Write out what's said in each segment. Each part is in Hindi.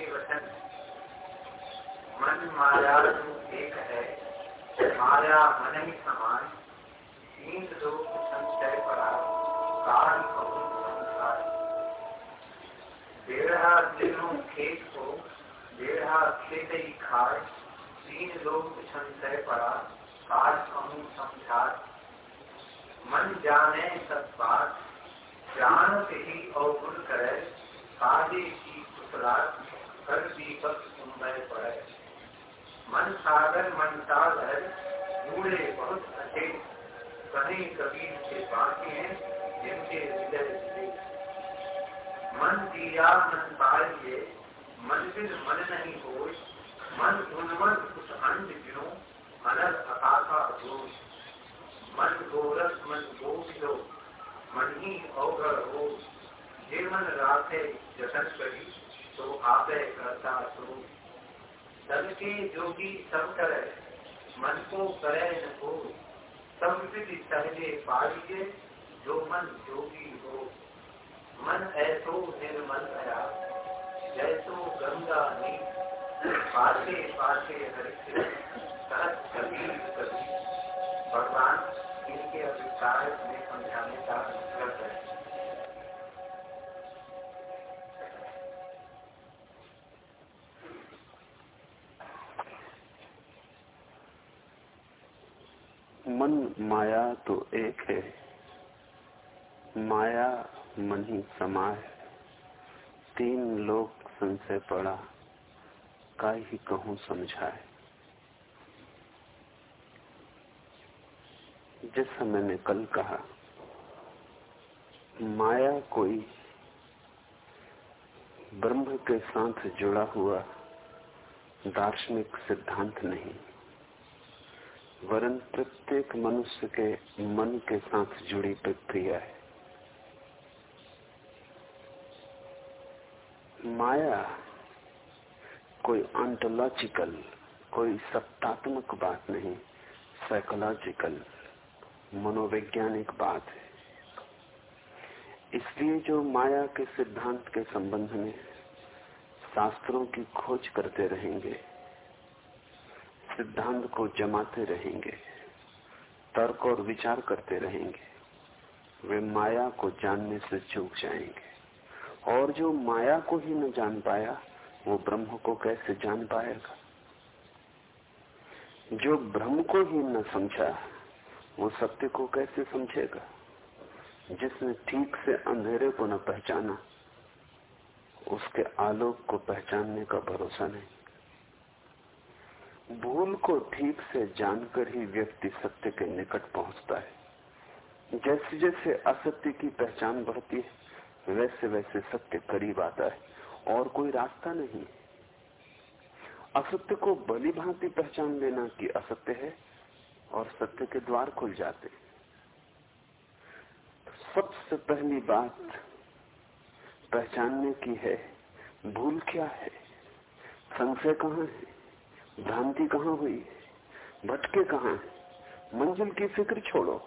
के वचन मन माया एक है, माया मन ही समान तीन लोग संचय पड़ा काल दिलों खेत को, बेड़ा खेत ही खाए तीन लोग संचय पड़ा काल कहूँ संसार मन जाने सब बात जान ही अवगुण करे काजे की कुशला कर दीपक सुंदर पड़े मन सागर मन सागर बूढ़े बहुत अटे कहीं कबीर के बाकी हैं जिनके हृदय मन दिया मन पाइए मन फिर मन नहीं हो मन उन्मन कुछ अंड गिरो अनर अकाशा दोष मन गोरस मन गोष मन ही अवगर हो जे मन रात जतन करी तो आप करता सो सब के जो जोगी सब कर मन को करे न हो सब विधि सहजे पारिये जो मन जोगी हो, मन ऐसो निर्मल भया जैसो गंगा नी पाते पाते हरे कभी कभी भगवान इनके अभिप्राय में समझाने का मन माया तो एक है। माया मन ही समाय तीन लोग संशय पड़ा का ही कहूँ समझाए। जैसा मैंने कल कहा, माया कोई ब्रह्म के साथ जुड़ा हुआ दार्शनिक सिद्धांत नहीं। वरन प्रत्येक मनुष्य के मन के साथ जुड़ी प्रक्रिया है। माया कोई ऑन्टोलॉजिकल कोई सत्तात्मक बात नहीं साइकोलॉजिकल मनोवैज्ञानिक बात है। इसलिए जो माया के सिद्धांत के संबंध में शास्त्रों की खोज करते रहेंगे सिद्धांत को जमाते रहेंगे, तर्क और विचार करते रहेंगे। वे माया को जानने से चूक जाएँगे। और जो माया को ही न जान पाया, वो ब्रह्म को कैसे जान पाएगा? जो ब्रह्म को ही न समझा, वो सत्य को कैसे समझेगा? जिसने ठीक से अंधेरे को न पहचाना, उसके आलोक को पहचानने का भरोसा नहीं। भूल को ठीक से जानकर ही व्यक्ति सत्य के निकट पहुँचता है। जैसे जैसे असत्य की पहचान बढ़ती है, वैसे वैसे सत्य करीब आता है और कोई रास्ता नहीं असत्य को बली भांति पहचान लेना कि असत्य है और सत्य के द्वार खुल जाते सबसे पहली बात पहचानने की है, भूल क्या है, संशय कहाँ है? भ्रांति कहाँ हुई? भटके कहाँ मंजिल की फ़िक्र छोड़ो।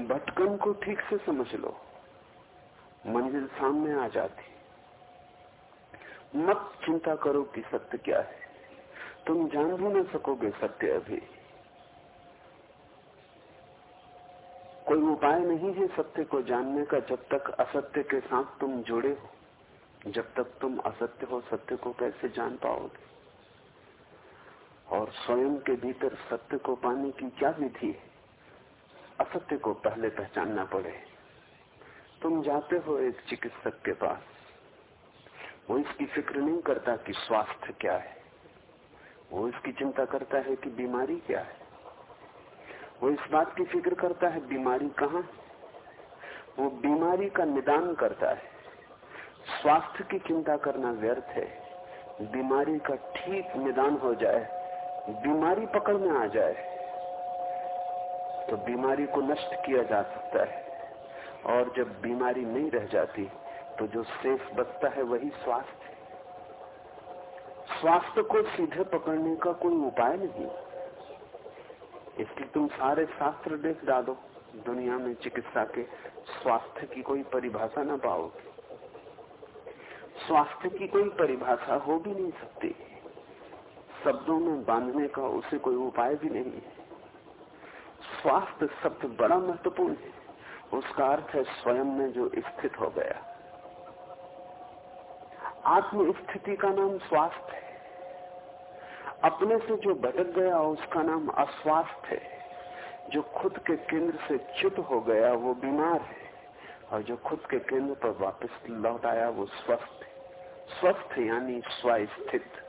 भटकन को ठीक से समझ लो। मंजिल सामने आ जाती। मत चिंता करो कि सत्य क्या है। तुम जान भी ना सकोगे सत्य अभी। कोई उपाय नहीं है सत्य को जानने का जब तक असत्य के साथ तुम जुड़े हो। जब तक तुम असत्य हो, सत्य को कैसे जान पाओगे? और स्वयं के भीतर सत्य को पाने की क्या विधि है? असत्य को पहले पहचानना पड़े। तुम जाते हो एक चिकित्सक के पास। वो इसकी फ़िक्र नहीं करता कि स्वास्थ्य क्या है। वो इसकी चिंता करता है कि बीमारी क्या है। वो इस बात की फ़िक्र करता है, बीमारी कहाँ वो बीमारी का निदान करता है। स्वास्थ्य की चिंता करना व्यर्थ है। बीमारी का ठीक निदान हो जाए। बीमारी पकड़ में आ जाए तो बीमारी को नष्ट किया जा सकता है। और जब बीमारी नहीं रह जाती तो जो शेष बचता है वही स्वास्थ्य स्वास्थ्य को सीधे पकड़ने का कोई उपाय नहीं। इसलिए तुम सारे शास्त्र देख डालो, दुनिया में चिकित्सा के स्वास्थ्य की कोई परिभाषा ना पाओगे। स्वास्थ्य की कोई परिभाषा हो भी नहीं सकती। शब्दों में बांधने का उसे कोई उपाय भी नहीं है। स्वास्थ्य शब्द बड़ा महत्वपूर्ण है। उसका अर्थ है स्वयं में जो स्थित हो गया। आत्म स्थिति का नाम स्वास्थ्य है। अपने से जो भटक गया, उसका नाम अस्वास्थ्य है। जो खुद के केंद्र से च्युत हो गया, वो बीमार है। और जो खुद के केंद्र पर वापस लौट आया, वो स्वस्थ है। स्वस्थ यानी स्वस्थित।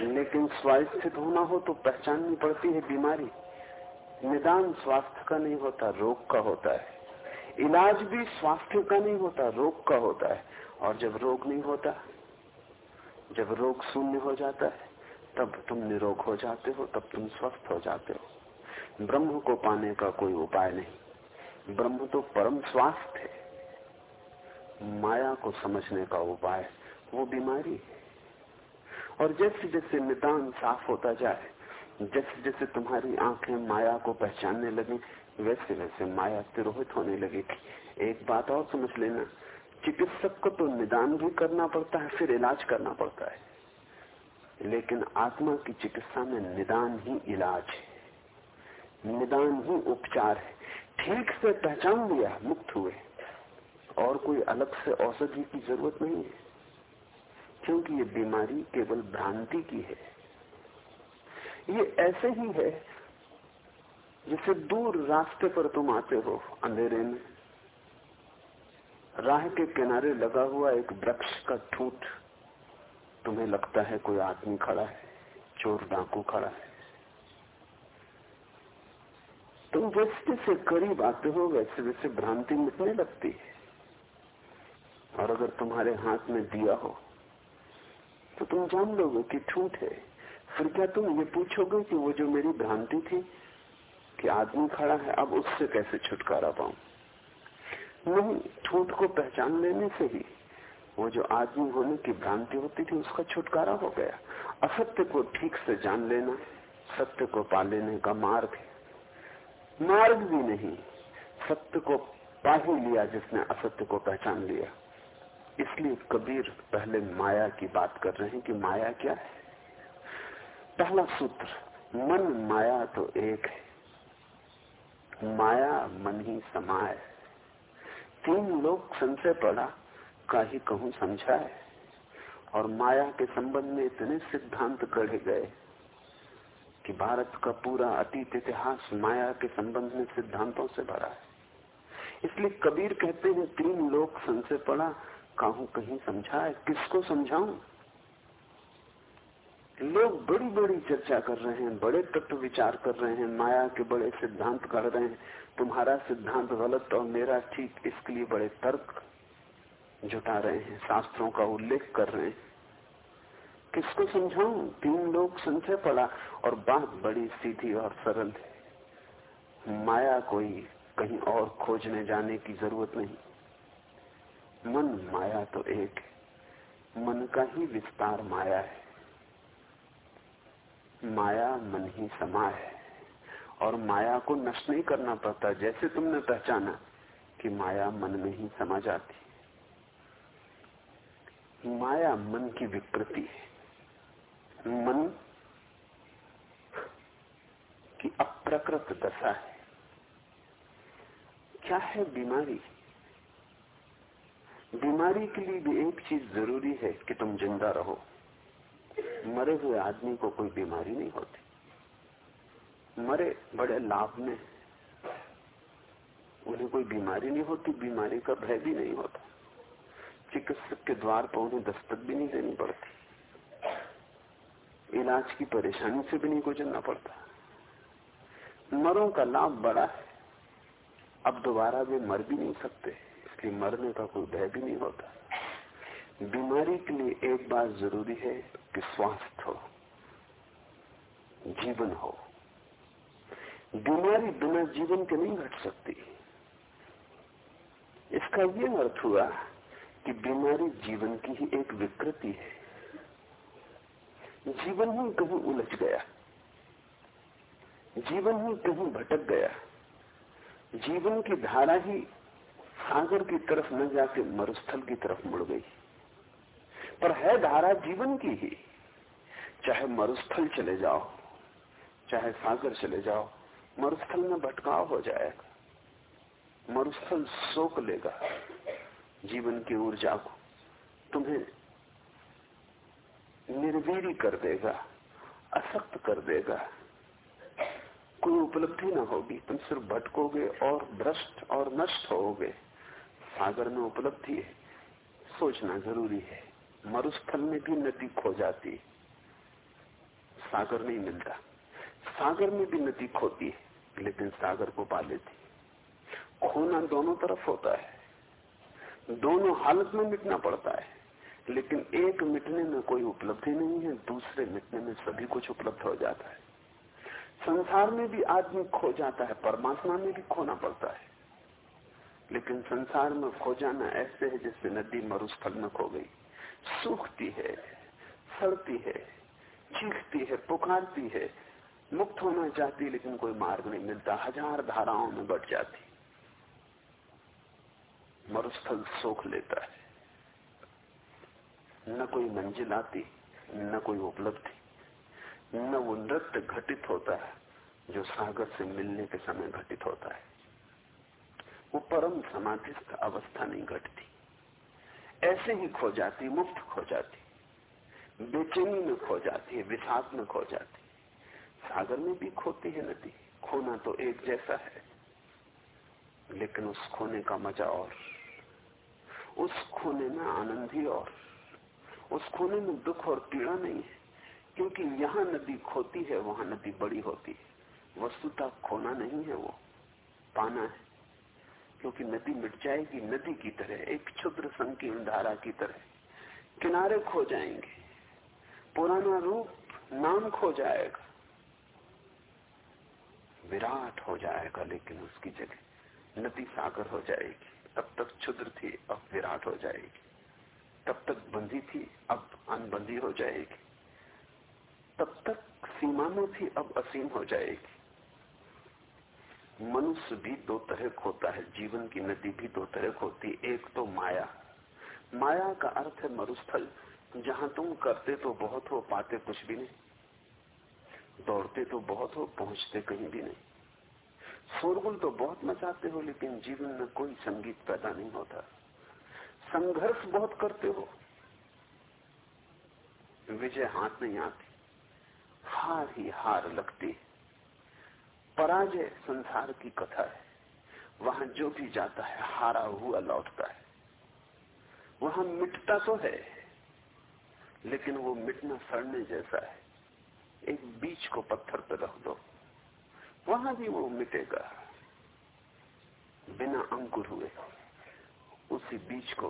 लेकिन स्वास्थ्य होना हो तो पहचाननी पड़ती है बीमारी। निदान स्वास्थ्य का नहीं होता, रोग का होता है। इलाज भी स्वास्थ्य का नहीं होता, रोग का होता है। और जब रोग नहीं होता, जब रोग शून्य हो जाता है, तब तुम निरोग हो जाते हो, तब तुम स्वस्थ हो जाते हो। ब्रह्म को पाने का कोई उपाय नहीं। ब्रह्म तो परम स्वास्थ्य है। माया को समझने का उपाय, वो बीमारी है। और जैसे जैसे निदान साफ़ होता जाए, जैसे जैसे तुम्हारी आँखें माया को पहचानने लगी, वैसे वैसे माया तिरोहित होने लगेगी। एक बात और समझ लेना, चिकित्सक को तो निदान भी करना पड़ता है, फिर इलाज करना पड़ता है। लेकिन आत्मा की चिकित्सा में निदान ही इलाज है। निदान ही उपचार है। ठीक से पहचान लिया, मुक्त हुए। और कोई अलग से औषधि की ज़रूरत नहीं है। क्योंकि ये बीमारी केवल भ्रांति की है। ये ऐसे ही है जैसे दूर रास्ते पर तुम आते हो, अंधेरे में। राह के किनारे लगा हुआ एक वृक्ष का ठूट तुम्हें लगता है कोई आदमी खड़ा है, चोर डाकू खड़ा है। तुम जैसे जैसे करीब आते हो, वैसे वैसे भ्रांति मिटने लगती है। और अगर तुम्हारे हाथ में दिया हो तो तुम जान लोगे कि ठूठ है। फिर क्या तुम ये पूछोगे कि वो जो मेरी भ्रांति थी, कि आदमी खड़ा है, अब उससे कैसे छुटकारा पाऊँ? नहीं ठूठ को पहचान लेने से ही वो जो आदमी होने की भ्रांति होती थी, उसका छुटकारा हो गया। असत्य को ठीक से जान लेना, सत्य को पा लेने का मार्ग है। मार्ग भी नहीं, सत्य को पा ही लिया जिसने असत्य को पहचान लिया। इसलिए कबीर पहले माया की बात कर रहे हैं कि माया क्या है? पहला सूत्र, मन माया तो एक है। माया मन ही समाय तीन लोग संशय पड़ा, का ही कहूँ समझा है। और माया के संबंध में इतने सिद्धांत गढ़े गए कि भारत का पूरा अतीत इतिहास माया के संबंध में सिद्धांतों से भरा है। इसलिए कबीर कहते हैं, तीन लोग संशय पड़ा कहूँ कहीं समझा है? किसको समझाऊं? लोग बड़ी बड़ी चर्चा कर रहे हैं, बड़े तत्व विचार कर रहे हैं, माया के बड़े सिद्धांत कर रहे हैं। तुम्हारा सिद्धांत गलत और मेरा ठीक इसके लिए बड़े तर्क जुटा रहे हैं, शास्त्रों का उल्लेख कर रहे हैं। किसको समझाऊं? तीन लोग संशय पड़ा और बात बड़ी सीधी और सरल है माया कोई कहीं और खोजने जाने की ज़रूरत नहीं। मन माया तो एक है। मन का ही विस्तार माया है। माया मन ही समा है। और माया को नष्ट नहीं करना पड़ता। जैसे तुमने पहचाना कि माया मन में ही समा जाती माया मन की विकृति है। मन की अप्रकृत दशा है। क्या है बीमारी? बीमारी के लिए भी एक चीज़ ज़रूरी है कि तुम ज़िंदा रहो। मरे हुए आदमी को कोई बीमारी नहीं होती। मरे बड़े लाभ में उन्हें कोई बीमारी नहीं होती, बीमारी का भय भी नहीं होता। चिकित्सक के द्वार पर उन्हें दस्तक भी नहीं देनी पड़ती। इलाज की परेशानी से भी नहीं गुजरना पड़ता। मरों का लाभ बड़ा है। अब दोबारा वे मर भी नहीं सकते। इसलिए मरने का कोई भय भी नहीं होता। बीमारी के लिए एक बात ज़रूरी है कि स्वास्थ्य हो, जीवन हो। बीमारी बिना जीवन के नहीं घट सकती। इसका यह अर्थ हुआ कि बीमारी जीवन की ही एक विकृति है। जीवन ही कहीं उलझ गया। जीवन ही कहीं भटक गया। जीवन की धारा ही सागर की तरफ़ न जाके मरुस्थल की तरफ़ मुड़ गई। पर है धारा जीवन की ही। चाहे मरुस्थल चले जाओ, चाहे सागर चले जाओ, मरुस्थल में भटकाव हो जाएगा। मरुस्थल सोख लेगा जीवन की ऊर्जा को। तुम्हें निर्वीरी कर देगा, असक्त कर देगा। कोई उपलब्धि ना होगी, तुम सिर्फ़ भटकोगे और भ्रष्ट और नष्ट होगे सागर में उपलब्धि है। सोचना ज़रूरी है। मरुस्थल में भी नदी खो जाती है। सागर नहीं मिलता। सागर में भी नदी खोती है, लेकिन सागर को पा लेती खोना दोनों तरफ़ होता है। दोनों हालत में मिटना पड़ता है। लेकिन एक मिटने में कोई उपलब्धि नहीं है, दूसरे मिटने में सभी कुछ उपलब्ध हो जाता है। संसार में भी आदमी खो जाता है, परमात्मा में भी खोना पड़ता है। लेकिन संसार में खो जाना ऐसे है जैसे नदी मरुस्थल में खो गई। सूखती है, सड़ती है, चीखती है, पुकारती है। मुक्त होना चाहती लेकिन कोई मार्ग नहीं मिलता। हज़ार धाराओं में बढ़ जाती। मरुस्थल सोख लेता है। न कोई मंजिल आती, न कोई उपलब्धि। न वो नृत्य घटित होता है, जो सागर से मिलने के समय घटित होता है। वो परम समाधिस्थ अवस्था नहीं घटती। ऐसे ही खो जाती, मुक्त खो जाती। बेचैनी में खो जाती है विषाद में खो जाती। सागर में भी खोती है नदी। खोना तो एक जैसा है। लेकिन उस खोने का मज़ा और। उस खोने में आनंद ही और। उस खोने में दुख और पीड़ा नहीं है। क्योंकि यहाँ नदी खोती है, वहाँ नदी बड़ी होती है। वस्तुता खोना नहीं है वो। पाना है। क्योंकि नदी मिट जाएगी, नदी की तरह, एक क्षुद्र संकीर्ण धारा की तरह। किनारे खो जाएँगे। पुराना रूप नाम खो जाएगा। विराट हो जाएगा, लेकिन उसकी जगह नदी सागर हो जाएगी। तब तक क्षुद्र थी, अब विराट हो जाएगी। तब तक बंदी थी, अब अनबंदी हो जाएगी। तब तक सीमा में थी, अब असीम हो जाएगी। मनुष्य भी दो तरह खोता है, जीवन की नदी भी दो तरह खोती एक तो माया। माया का अर्थ है मरुस्थल। जहाँ तुम करते तो बहुत हो, पाते कुछ भी नहीं। दौड़ते तो बहुत हो, पहुँचते कहीं भी नहीं। शोरगुल तो बहुत मचाते हो, लेकिन जीवन में कोई संगीत पैदा नहीं होता। संघर्ष बहुत करते हो। विजय हाथ नहीं आती। हार ही हार लगती पराजय संसार की कथा है। वहाँ जो भी जाता है, हारा हुआ लौटता है। वहाँ मिटता तो है, लेकिन वो मिटना सड़ने जैसा है। एक बीज को पत्थर पर रख दो, वहाँ भी वो मिटेगा। बिना अंकुर हुए उसी बीज को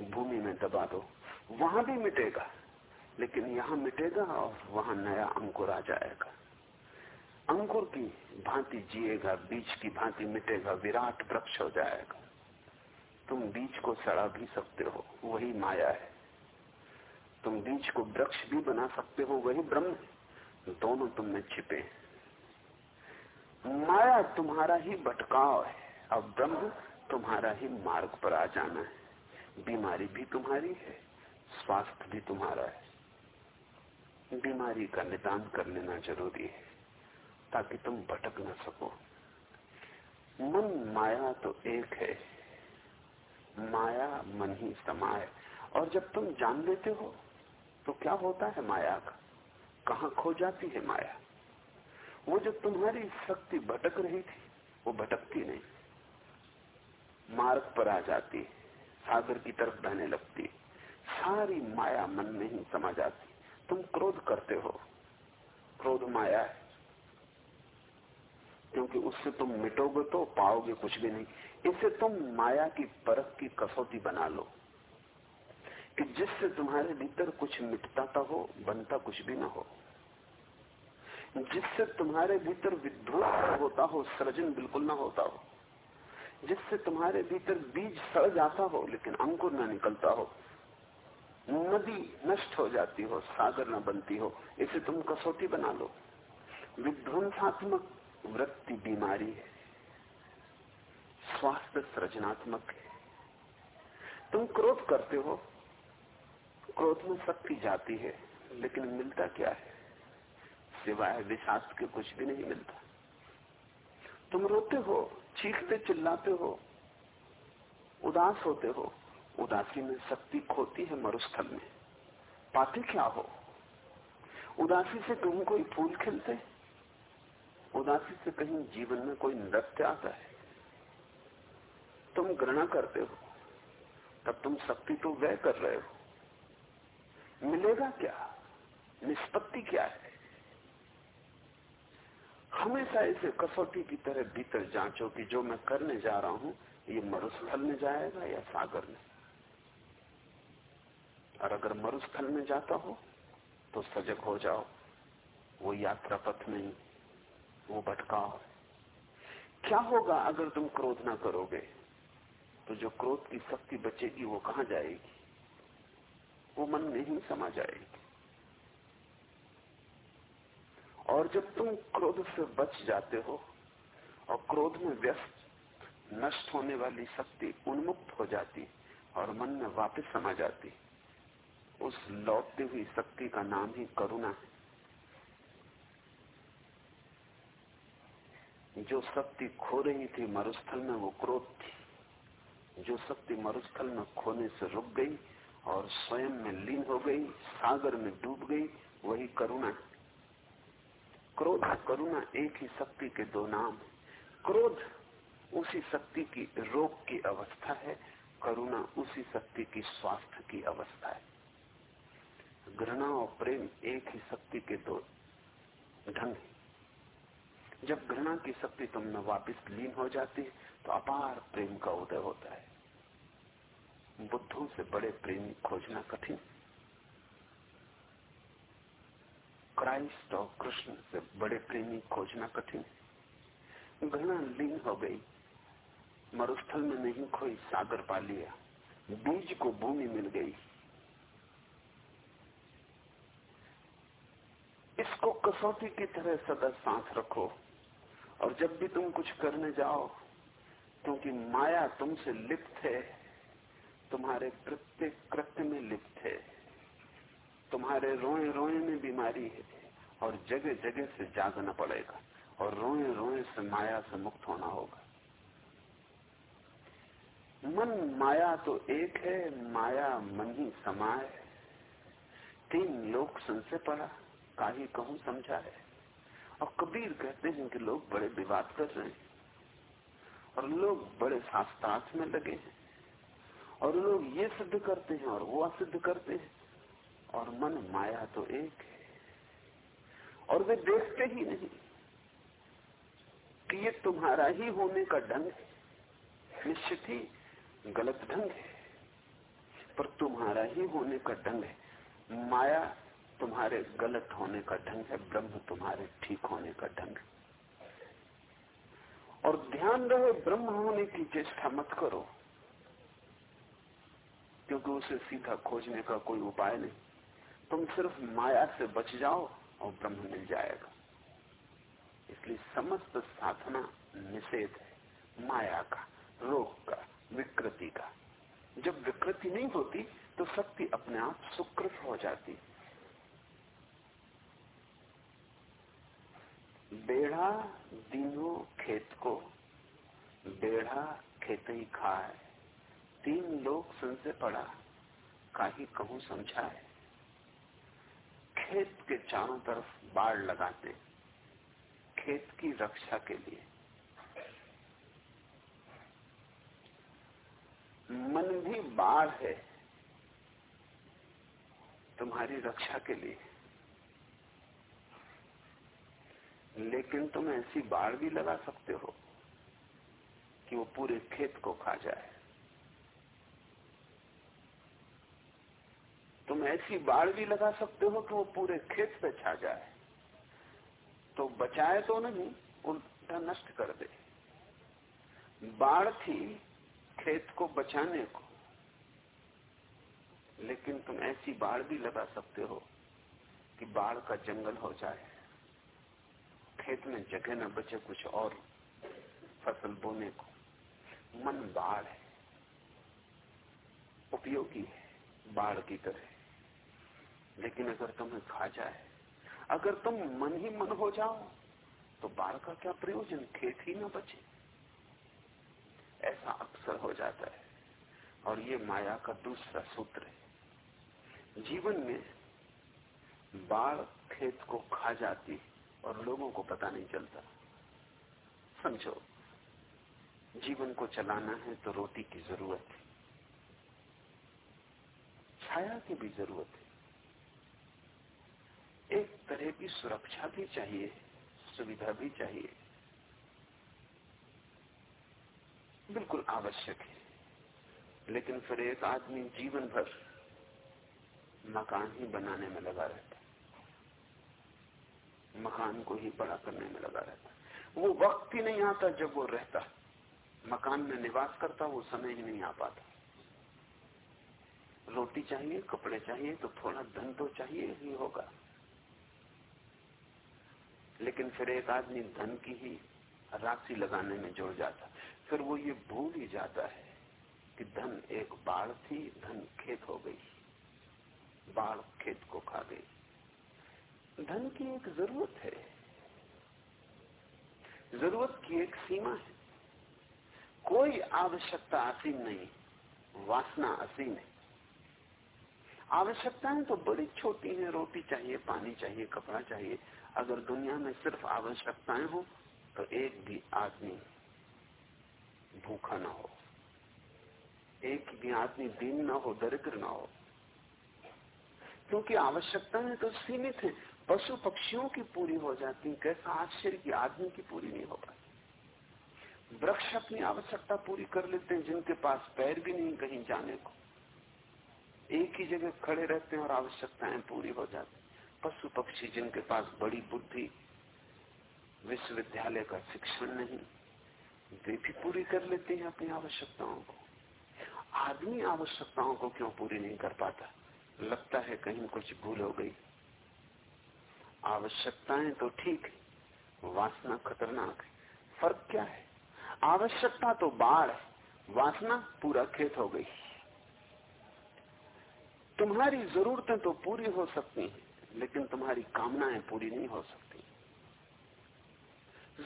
भूमि में दबा दो, वहाँ भी मिटेगा। लेकिन यहाँ मिटेगा और वहाँ नया अंकुर आ जाएगा। अंकुर की भांति जिएगा, बीज की भांति मिटेगा, विराट वृक्ष हो जाएगा। तुम बीज को सड़ा भी सकते हो, वही माया है। तुम बीज को वृक्ष भी बना सकते हो, वही ब्रह्म दोनों तुम में छिपे माया तुम्हारा ही भटकाव है, अब ब्रह्म तुम्हारा ही मार्ग पर आ जाना है। बीमारी भी तुम्हारी है, स्वास्थ्य भी तुम्हारा है। बीमारी का निदान कर लेना ज़रूरी है। ताकि तुम भटक न सको। मन माया तो एक है। माया मन ही समाय और जब तुम जान लेते हो तो क्या होता है माया का? कहा खो जाती है माया? वो जो तुम्हारी शक्ति भटक रही थी, वो भटकती नहीं। मार्ग पर आ जाती, सागर की तरफ़ बहने लगती। सारी माया मन में ही समा जाती। तुम क्रोध करते हो। क्रोध माया है। क्योंकि उससे तुम मिटोगे तो पाओगे कुछ भी नहीं। इसे तुम माया की परख की कसौटी बना लो कि जिससे तुम्हारे भीतर कुछ मिटता तो हो, बनता कुछ भी ना हो। जिससे तुम्हारे भीतर विध्वंस होता हो, सृजन बिल्कुल ना होता हो। जिससे तुम्हारे भीतर बीज सड़ जाता हो, लेकिन अंकुर ना निकलता हो। नदी नष्ट हो जाती हो, सागर न बनती हो, इसे तुम कसौटी बना लो। विध्वंसात्मक वृत्ति बीमारी है। स्वास्थ्य सृजनात्मक है। तुम क्रोध करते हो, क्रोध में शक्ति जाती है, लेकिन मिलता क्या है? सिवाय विषाद के कुछ भी नहीं मिलता। तुम रोते हो, चीखते चिल्लाते हो, उदास होते हो, उदासी में शक्ति खोती है मरुस्थल में। पाते क्या हो? उदासी से तुम कोई फूल खिलते? उदासी से कहीं जीवन में कोई नृत्य आता है? तुम घृणा करते हो। तब तुम शक्ति तो व्यय कर रहे हो। मिलेगा क्या? निष्पत्ति क्या है? हमेशा इसे कसौटी की तरह भीतर जांचो कि जो मैं करने जा रहा हूँ, ये मरुस्थल में जाएगा या सागर में? और अगर मरुस्थल में जाता हो तो सजग हो जाओ। वो यात्रा पथ नहीं वो भटकाव क्या होगा अगर तुम क्रोध ना करोगे? तो जो क्रोध की शक्ति बचेगी, वो कहाँ जाएगी? वो मन में ही समा जाएगी। और जब तुम क्रोध से बच जाते हो, और क्रोध में व्यस्त, नष्ट होने वाली शक्ति उन्मुक्त हो जाती, और मन में वापस समा जाती, उस लौटती हुई शक्ति का नाम ही करुणा है। जो शक्ति खो रही थी मरुस्थल में, वो क्रोध थी। जो शक्ति मरुस्थल में खोने से रुक गई और स्वयं में लीन हो गई, सागर में डूब गई, वही करुणा। क्रोध करुणा एक ही शक्ति के दो नाम है। क्रोध उसी शक्ति की रोग की अवस्था है, करुणा उसी शक्ति की स्वास्थ्य की अवस्था है। घृणा और प्रेम एक ही शक्ति के दो ढंग है। जब घृणा की शक्ति तुम में वापिस लीन हो जाती है तो अपार प्रेम का उदय होता है। बुद्धों से बड़े प्रेमी खोजना कठिन। क्राइस्ट और कृष्ण से बड़े प्रेमी खोजना कठिन। घृणा लीन हो गई। मरुस्थल में नहीं खोई सागर पा लिया। बीज को भूमि मिल गई। इसको कसौटी की तरह सदा साथ रखो। और जब भी तुम कुछ करने जाओ, क्योंकि माया तुमसे लिप्त है, तुम्हारे प्रत्येक कृत्य में लिप्त है, तुम्हारे रोए रोए में बीमारी है, और जगह जगह से जागना पड़ेगा, और रोए रोए से माया से मुक्त होना होगा। मन माया तो एक है, माया मन ही समाय तीन लोग संशय पड़ा काही कहूँ समझा है। और कबीर कहते हैं कि लोग बड़े विवाद कर रहे हैं। और लोग बड़े शास्त्रार्थ में लगे हैं। और लोग ये सिद्ध करते हैं और वो असिद्ध करते हैं। और मन माया तो एक है। और वे देखते ही नहीं कि ये तुम्हारा ही होने का ढंग निश्चित ही गलत ढंग है। पर तुम्हारा ही होने का ढंग है। माया तुम्हारे गलत होने का ढंग है, ब्रह्म तुम्हारे ठीक होने का ढंग है। और ध्यान रहे, ब्रह्म होने की चेष्टा मत करो, क्योंकि उसे सीधा खोजने का कोई उपाय नहीं। तुम सिर्फ़ माया से बच जाओ और ब्रह्म मिल जाएगा। इसलिए समस्त साधना निषेध है, माया का, रोग का, विकृति का। जब विकृति नहीं होती तो शक्ति अपने आप सुकृत हो जाती बेड़ा दिनों खेत को, बेड़ा खेत ही खाए। तीन लोग संसे पड़ा, काही कहूँ समझाए। खेत के चारों तरफ़ बाढ़ लगाते, खेत की रक्षा के लिए। मन भी बाढ़ है, तुम्हारी रक्षा के लिए। लेकिन तुम ऐसी बाढ़ भी लगा सकते हो कि वो पूरे खेत को खा जाए। तुम ऐसी बाढ़ भी लगा सकते हो कि वो पूरे खेत पे छा जाए। तो बचाए तो नहीं, उल्टा नष्ट कर दे। बाढ़ थी खेत को बचाने को, लेकिन तुम ऐसी बाढ़ भी लगा सकते हो कि बाढ़ का जंगल हो जाए। खेत में जगह न बचे कुछ और फ़सल बोने को। मन बाढ़ है। उपयोगी है। बाढ़ की तरह। लेकिन अगर तुम्हें खा जाए अगर तुम मन ही मन हो जाओ तो बाढ़ का क्या प्रयोजन? खेत ही ना बचे। ऐसा अक्सर हो जाता है। और ये माया का दूसरा सूत्र है। जीवन में बाढ़ खेत को खा जाती और लोगों को पता नहीं चलता। समझो, जीवन को चलाना है तो रोटी की ज़रूरत है। छाया की भी ज़रूरत है। एक तरह की सुरक्षा भी चाहिए, सुविधा भी चाहिए। बिल्कुल आवश्यक है। लेकिन फिर एक आदमी जीवन भर मकान ही बनाने में लगा रहता मकान को ही बड़ा करने में लगा रहता। वो वक्त ही नहीं आता जब वो रहता। मकान में निवास करता, वो समय ही नहीं आ पाता। रोटी चाहिए, कपड़े चाहिए तो थोड़ा धन तो चाहिए ही होगा। लेकिन फिर एक आदमी धन की ही राशि लगाने में जुड़ जाता। फिर वो ये भूल ही जाता है कि धन एक बाढ़ थी, धन खेत हो गई। बाढ़ खेत को खा गई। धन की एक ज़रूरत है। ज़रूरत की एक सीमा है। कोई आवश्यकता असीम नहीं, वासना असीम है आवश्यकताएँ तो बड़ी छोटी हैं, रोटी चाहिए, पानी चाहिए, कपड़ा चाहिए। अगर दुनिया में सिर्फ़ आवश्यकताएँ हो तो एक भी आदमी भूखा ना हो। एक भी आदमी दीन ना हो, दरिद्र ना हो। क्योंकि आवश्यकताएँ तो सीमित हैं। पशु पक्षियों की पूरी हो जाती कैसा आश्चर्य की आदमी की पूरी नहीं हो पाती। वृक्ष अपनी आवश्यकता पूरी कर लेते हैं, जिनके पास पैर भी नहीं कहीं जाने को। एक ही जगह खड़े रहते हैं और आवश्यकताएँ पूरी हो जाती पशु पक्षी जिनके पास बड़ी बुद्धि, विश्वविद्यालय का शिक्षण नहीं, वे भी पूरी कर लेते हैं अपनी आवश्यकताओं को। आदमी आवश्यकताओं को क्यों पूरी नहीं कर पाता? लगता है कहीं कुछ भूल हो गई। आवश्यकताएँ तो ठीक है, वासना खतरनाक है। फ़र्क क्या है? आवश्यकता तो बाढ़ है, वासना पूरा खेत हो गई। तुम्हारी जरूरतें तो पूरी हो सकती हैं, लेकिन तुम्हारी कामनाएँ पूरी नहीं हो सकती।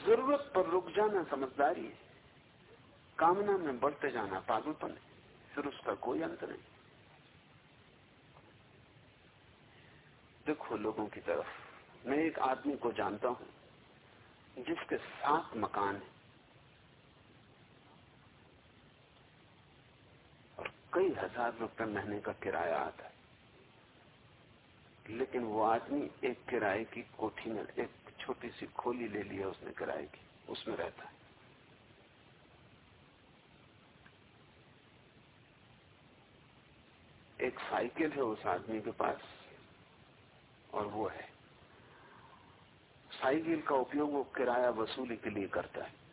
ज़रूरत पर रुक जाना समझदारी है। कामना में बढ़ते जाना पागलपन है, फिर उसका कोई अंत नहीं। देखो लोगों की तरफ़। मैं एक आदमी को जानता हूँ, जिसके सात मकान है। और कई हज़ार रुपए महीने का किराया आता है। लेकिन वो आदमी एक किराए की कोठी में एक छोटी सी खोली ले लिया, उसने किराए की, उसमें रहता है। एक साइकिल है उस आदमी के पास, और वो है। साइकिल का उपयोग वो किराया वसूली के लिए करता है।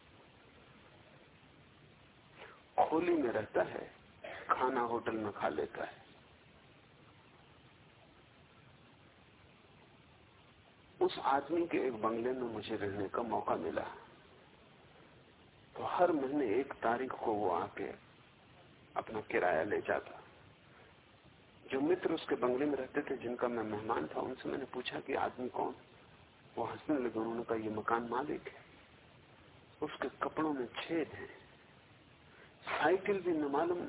खोली में रहता है, खाना होटल में खा लेता है। उस आदमी के एक बंगले में मुझे रहने का मौका मिला। तो हर महीने एक तारीख को वो आके अपना किराया ले जाता। जो मित्र उसके बंगले में रहते थे, जिनका मैं मेहमान था, उनसे मैंने पूछा कि आदमी कौन? वो हंसने लगे, उन्होंने कहा, ये मकान मालिक है। उसके कपड़ों में छेद है। साइकिल भी न मालूम,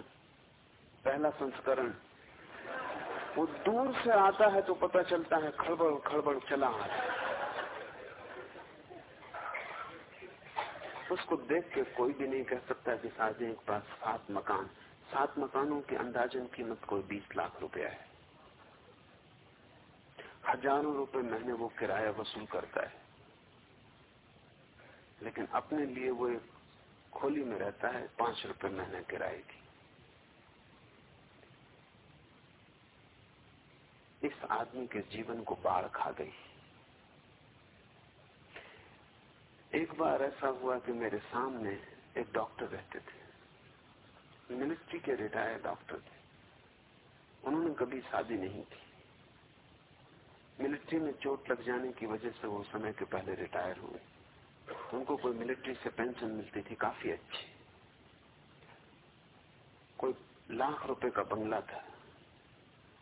पहला संस्करण। वो दूर से आता है तो पता चलता है, खड़बड़ खड़बड़ चला आ रहा उसको देख के कोई भी नहीं कह सकता कि शादी के पास सात मकान। सात मकानों के अंदाजन कीमत कोई बीस लाख रुपया है। हज़ारों रुपए महीने वो किराया वसूल करता है। लेकिन अपने लिए वो एक खोली में रहता है, पाँच रुपए महीने किराए की। इस आदमी के जीवन को बाढ़ खा गई। एक बार ऐसा हुआ कि मेरे सामने एक डॉक्टर रहते थे। मिनिस्ट्री के रिटायर्ड डॉक्टर थे। उन्होंने कभी शादी नहीं की। मिलिट्री में चोट लग जाने की वजह से वो समय के पहले रिटायर हुए। उनको कोई मिलिट्री से पेंशन मिलती थी, काफ़ी अच्छी। कोई लाख रुपए का बंगला था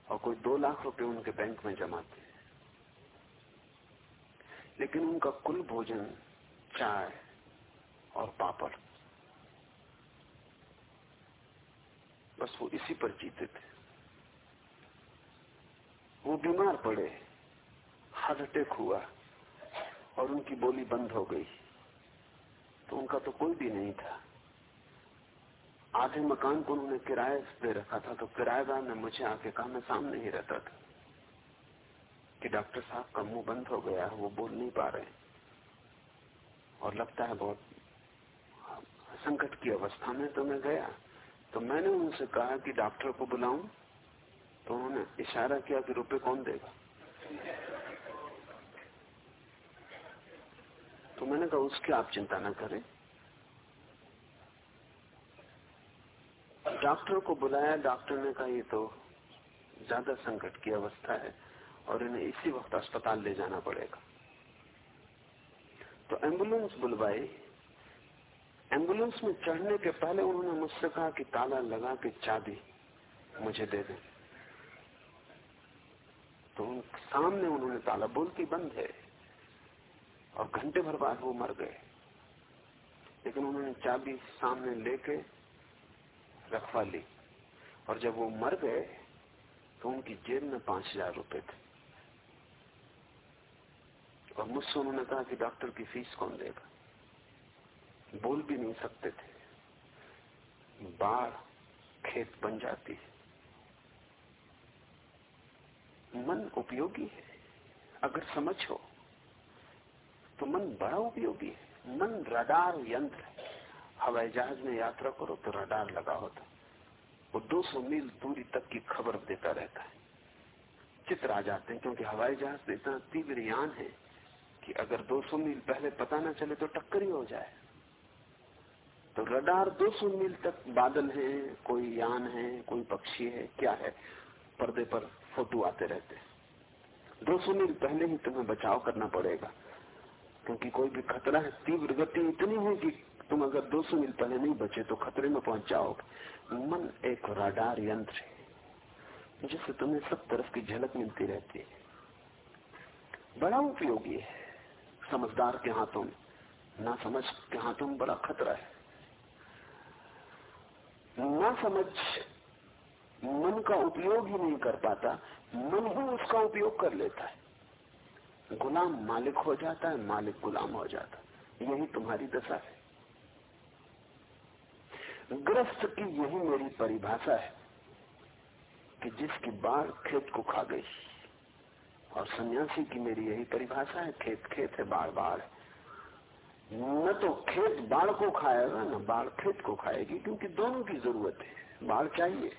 और कोई दो लाख रुपए उनके बैंक में जमा थे। लेकिन उनका कुल भोजन चाय और पापड़। बस वो इसी पर जीते थे। वो बीमार पड़े। हार्ट अटैक हुआ और उनकी बोली बंद हो गई। तो उनका तो कोई भी नहीं था। आधे मकान को उन्होंने किराए दे रखा था तो किराएदार ने मुझे आके कहा, मैं सामने ही रहता था। कि डॉक्टर साहब का मुँह बंद हो गया वो बोल नहीं पा रहे और लगता है बहुत संकट की अवस्था में तो मैं गया। तो मैंने उनसे कहा कि डॉक्टर को बुलाऊं। तो उन्होंने इशारा किया कि रुपए कौन देगा? तो मैंने कहा, उसकी आप चिंता न करें। डॉक्टर को बुलाया, डॉक्टर ने कहा, ये तो ज़्यादा संकट की अवस्था है और इन्हें इसी वक्त अस्पताल ले जाना पड़ेगा। तो एंबुलेंस बुलवाई। एंबुलेंस में चढ़ने के पहले उन्होंने मुझसे कहा कि ताला लगा के चाबी मुझे दे दें। तो सामने उन्होंने ताला बोलती बंद है। और घंटे भर बाद वो मर गए। लेकिन उन्होंने चाबी सामने लेके रखवा ली। और जब वो मर गए तो उनकी जेब में पाँच हज़ार रुपये थे। और मुझसे उन्होंने कहा कि डॉक्टर की फ़ीस कौन देगा? बोल भी नहीं सकते थे। बाढ़ खेत बन जाती है। मन उपयोगी है, अगर समझ हो। तो मन बड़ा उपयोगी है। मन रडार यंत्र है। हवाई जहाज़ में यात्रा करो तो रडार लगा होता। वो 200 मील दूरी तक की खबर देता रहता है। चित्र आ जाते हैं क्योंकि हवाई जहाज़ इतना तीव्र यान है कि अगर 200 मील पहले पता ना चले तो टक्कर ही हो जाए। तो रडार 200 मील तक बादल है, कोई यान है, कोई पक्षी है, क्या है, पर्दे पर फ़ोटो आते रहते हैं। 200 मील पहले ही तुम्हें बचाव करना पड़ेगा। क्योंकि कोई भी खतरा है, तीव्र गति इतनी है कि तुम अगर 200 मील पहले नहीं बचे तो खतरे में पहुँच जाओगे मन एक राडार यंत्र है, जिससे तुम्हें सब तरफ़ की झलक मिलती रहती है। बड़ा उपयोगी है, समझदार के हाथों में, ना समझ के हाथों में बड़ा खतरा है। ना समझ, मन का उपयोग ही नहीं कर पाता, मन ही उसका उपयोग कर लेता है। गुलाम मालिक हो जाता है, मालिक गुलाम हो जाता है। यही तुम्हारी दशा है। ग्रस्त की यही मेरी परिभाषा है कि जिसकी बाढ़ खेत को खा गई, और सन्यासी की मेरी यही परिभाषा है, खेत खेत है, बाढ़ बाढ़ न तो खेत बाढ़ को खाएगा, न बाढ़ खेत को खाएगी, क्योंकि दोनों की ज़रूरत है। बाढ़ चाहिए,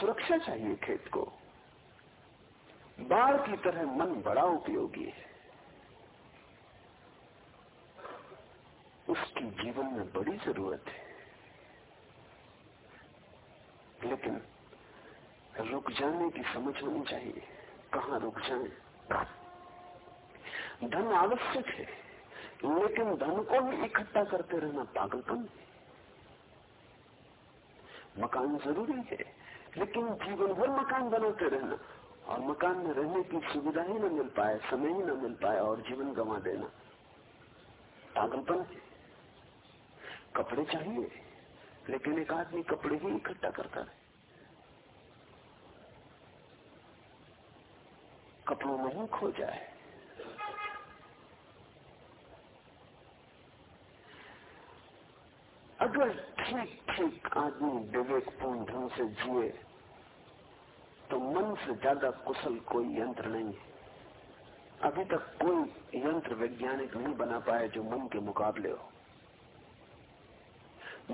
सुरक्षा चाहिए खेत को। बाढ़ की तरह मन बड़ा उपयोगी है। उसकी जीवन में बड़ी ज़रूरत है। लेकिन रुक जाने की समझ होनी चाहिए। कहा रुक जाए? धन आवश्यक है, लेकिन धन को भी इकट्ठा करते रहना पागलपन है। मकान ज़रूरी है, लेकिन जीवन भर मकान बनाते रहना और मकान में रहने की सुविधा ही न मिल पाए, समय ही न मिल पाए और जीवन गंवा देना। पागलपन कपड़े चाहिए, लेकिन एक आदमी कपड़े ही इकट्ठा करता है कपड़ों में ही खो जाए। अगर ठीक ठीक आदमी विवेकपूर्ण ढंग से जिए तो मन से ज़्यादा कुशल कोई यंत्र नहीं है। अभी तक कोई यंत्र वैज्ञानिक नहीं बना पाया जो मन के मुकाबले हो।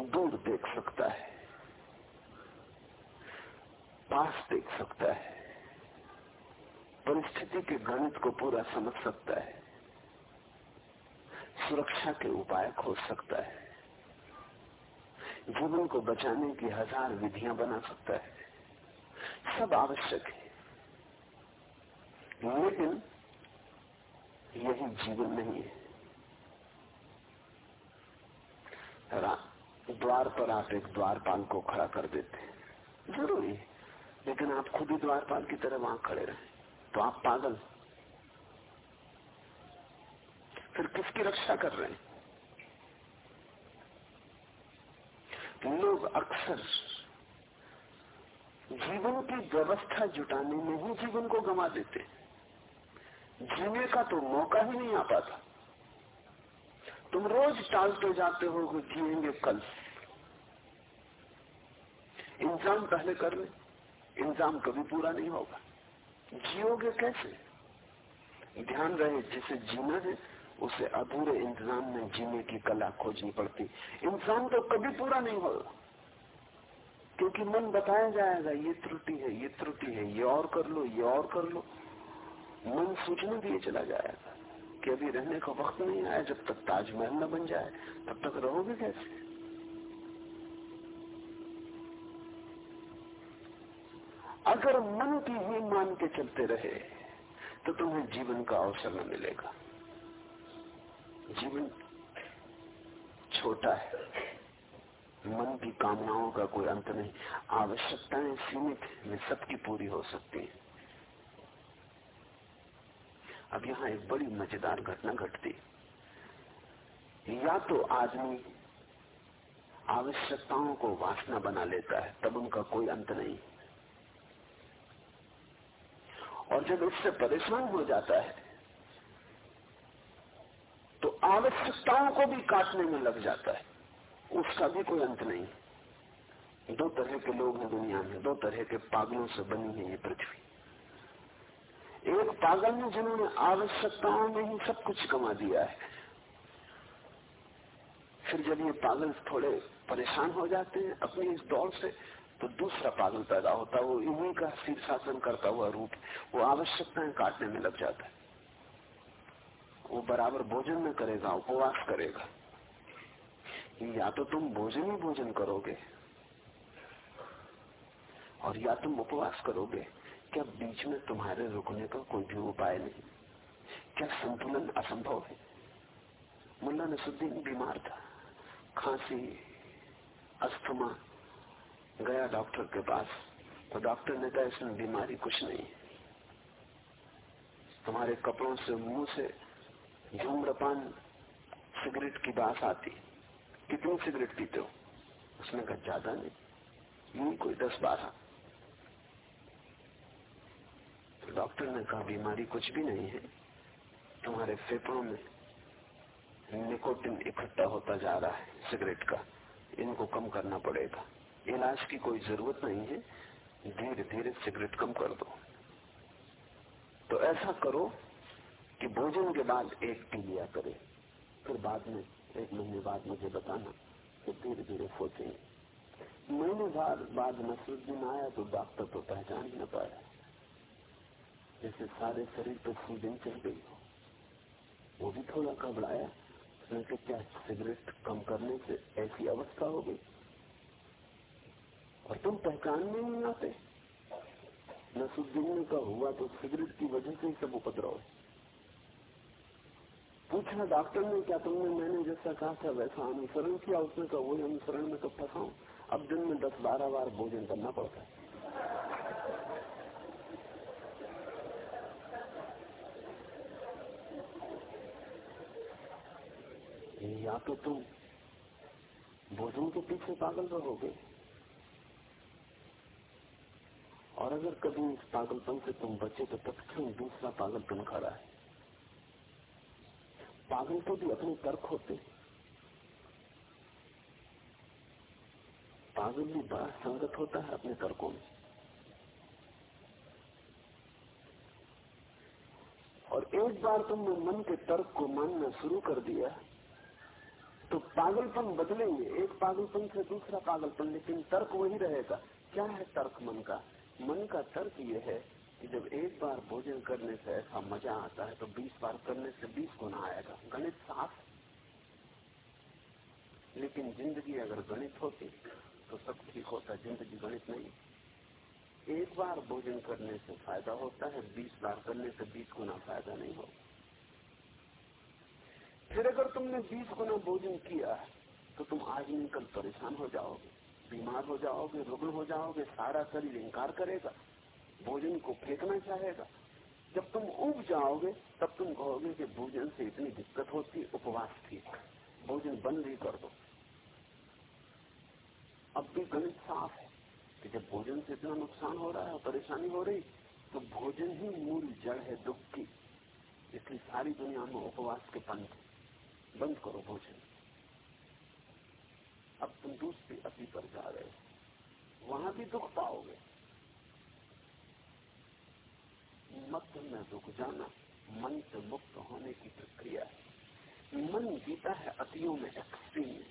दूर देख सकता है, पास देख सकता है, परिस्थिति के गणित को पूरा समझ सकता है, सुरक्षा के उपाय खोज सकता है, जीवन को बचाने की हज़ार विधियाँ बना सकता है। सब आवश्यक है। लेकिन यही जीवन नहीं है। द्वार पर आप एक द्वारपाल को खड़ा कर देते ज़रूरी लेकिन आप खुद ही द्वारपाल की तरह वहाँ खड़े रहे। तो आप पागल फिर किसकी रक्षा कर रहे हैं? लोग अक्सर जीवन की व्यवस्था जुटाने में ही जीवन को गंवा देते जीने का तो मौका ही नहीं आ पाता। तुम रोज टालते जाते हो कि जिएँगे कल। इंतज़ाम पहले कर ले। इंतज़ाम कभी पूरा नहीं होगा। जियोगे कैसे? ध्यान रहे, जिसे जीना है, उसे अधूरे इंतज़ाम में जीने की कला खोजनी पड़ती। इंसान तो कभी पूरा नहीं होगा। क्योंकि मन बताया जाएगा, ये त्रुटि है, ये त्रुटि है, ये और कर लो, ये और कर लो। मन सूचना दिए चला जाएगा कि अभी रहने का वक्त नहीं आया, जब तक ताजमहल न बन जाए, तब तक रहोगे कैसे? अगर मन की ही मान के चलते रहे तो तुम्हें जीवन का अवसर न मिलेगा। जीवन छोटा है। मन की कामनाओं का कोई अंत नहीं। आवश्यकताएँ सीमित वे सबकी पूरी हो सकती है। अब यहाँ एक बड़ी मज़ेदार घटना घटती। या तो आदमी आवश्यकताओं को वासना बना लेता है, तब उनका कोई अंत नहीं। और जब इससे परेशान हो जाता है तो आवश्यकताओं को भी काटने में लग जाता है। उसका भी कोई अंत नहीं। दो तरह के लोग हैं दुनिया में, दो तरह के पागलों से बनी है ये पृथ्वी। एक पागल ने जिन्होंने आवश्यकताओं में ही सब कुछ कमा दिया है, फिर जब ये पागल थोड़े परेशान हो जाते हैं अपनी इस दौड़ से तो दूसरा पागल पैदा होता है, वो इन्हीं का शीर्षासन करता हुआ रूप, वो आवश्यकताएँ काटने में लग जाता है। वो बराबर भोजन न करेगा, उपवास करेगा। या तो तुम भोजन ही भोजन करोगे और या तुम उपवास करोगे। क्या बीच में तुम्हारे रुकने का कोई भी उपाय नहीं? क्या संतुलन असंभव है? मुल्ला नसुद्दीन बीमार था, खांसी, अस्थमा, गया डॉक्टर के पास तो डॉक्टर ने कहा, इसमें बीमारी कुछ नहीं तुम्हारे कपड़ों से, मुँह से धूम्रपान सिगरेट की बात आती कितनी सिगरेट पीते हो? उसने कहा, ज़्यादा नहीं। यही कोई दस बारह। तो डॉक्टर ने कहा, बीमारी कुछ भी नहीं है। तुम्हारे फेफड़ों में निकोटिन इकट्ठा होता जा रहा है सिगरेट का। इनको कम करना पड़ेगा। इलाज की कोई ज़रूरत नहीं है। धीरे धीरे सिगरेट कम कर दो। तो ऐसा करो कि भोजन के बाद एक पी लिया करे, फिर बाद में एक महीने बाद मुझे बताना तो धीरे धीरे सोचेंगे महीने बाद बाद नसरुद्दीन आया तो डॉक्टर तो पहचान ही न पाया। जैसे सारे शरीर पर सूजन चल गई हो। वो भी थोड़ा घबराया। उसने क्या सिगरेट कम करने से ऐसी अवस्था हो गई? और तुम पहचान में नहीं आते। नसरुद्दीन का हुआ तो सिगरेट की वजह से ही सब उपद्रव है। पूछा डॉक्टर ने क्या तुमने, मैंने जैसा कहा था वैसा अनुसरण किया, उसने कहा, वही अनुसरण में तो फंसा अब दिन में दस बारह बार भोजन करना पड़ता है। या तो तुम भोजन के पीछे पागल रहोगे, और अगर कभी इस पागलपन से तुम बचे तो तत्क्षण दूसरा पागलपन खड़ा है? पागल को भी अपने तर्क होते पागल भी बड़ा संगत होता है अपने तर्कों में। और एक बार तुमने मन के तर्क को मानना शुरू कर दिया तो पागलपन बदलेंगे। एक पागलपन से दूसरा पागलपन, लेकिन तर्क वही रहेगा। क्या है तर्क मन का? मन का तर्क यह है कि जब एक बार भोजन करने से ऐसा मज़ा आता है तो बीस बार करने से बीस गुना आएगा। गणित साफ़ लेकिन ज़िंदगी अगर गणित होती तो सब ठीक होता, ज़िंदगी गणित नहीं। एक बार भोजन करने से फ़ायदा होता है, बीस बार करने से बीस गुना फ़ायदा नहीं हो फिर अगर तुमने बीस गुना भोजन किया तो तुम आज नहीं कल परेशान हो जाओगे, बीमार हो जाओगे, रुग्ण हो जाओगे, सारा शरीर इंकार करेगा। भोजन को फेंकना चाहेगा। जब तुम उग जाओगे, तब तुम कहोगे कि भोजन से इतनी दिक्कत होती, उपवास ठीक। भोजन बंद ही कर दो। अब भी गणित साफ़ है कि जब भोजन से इतना नुकसान हो रहा है परेशानी हो रही तो भोजन ही मूल जड़ है दुख की। इसलिए सारी दुनिया में उपवास के पंथ बंद करो भोजन। अब तुम दूसरी अति पर जा रहे हो। वहाँ भी दुख पाओगे। मत में रुक जाना। मन से मुक्त होने की प्रक्रिया। है मन जीता है अतियों में एक्सट्रीम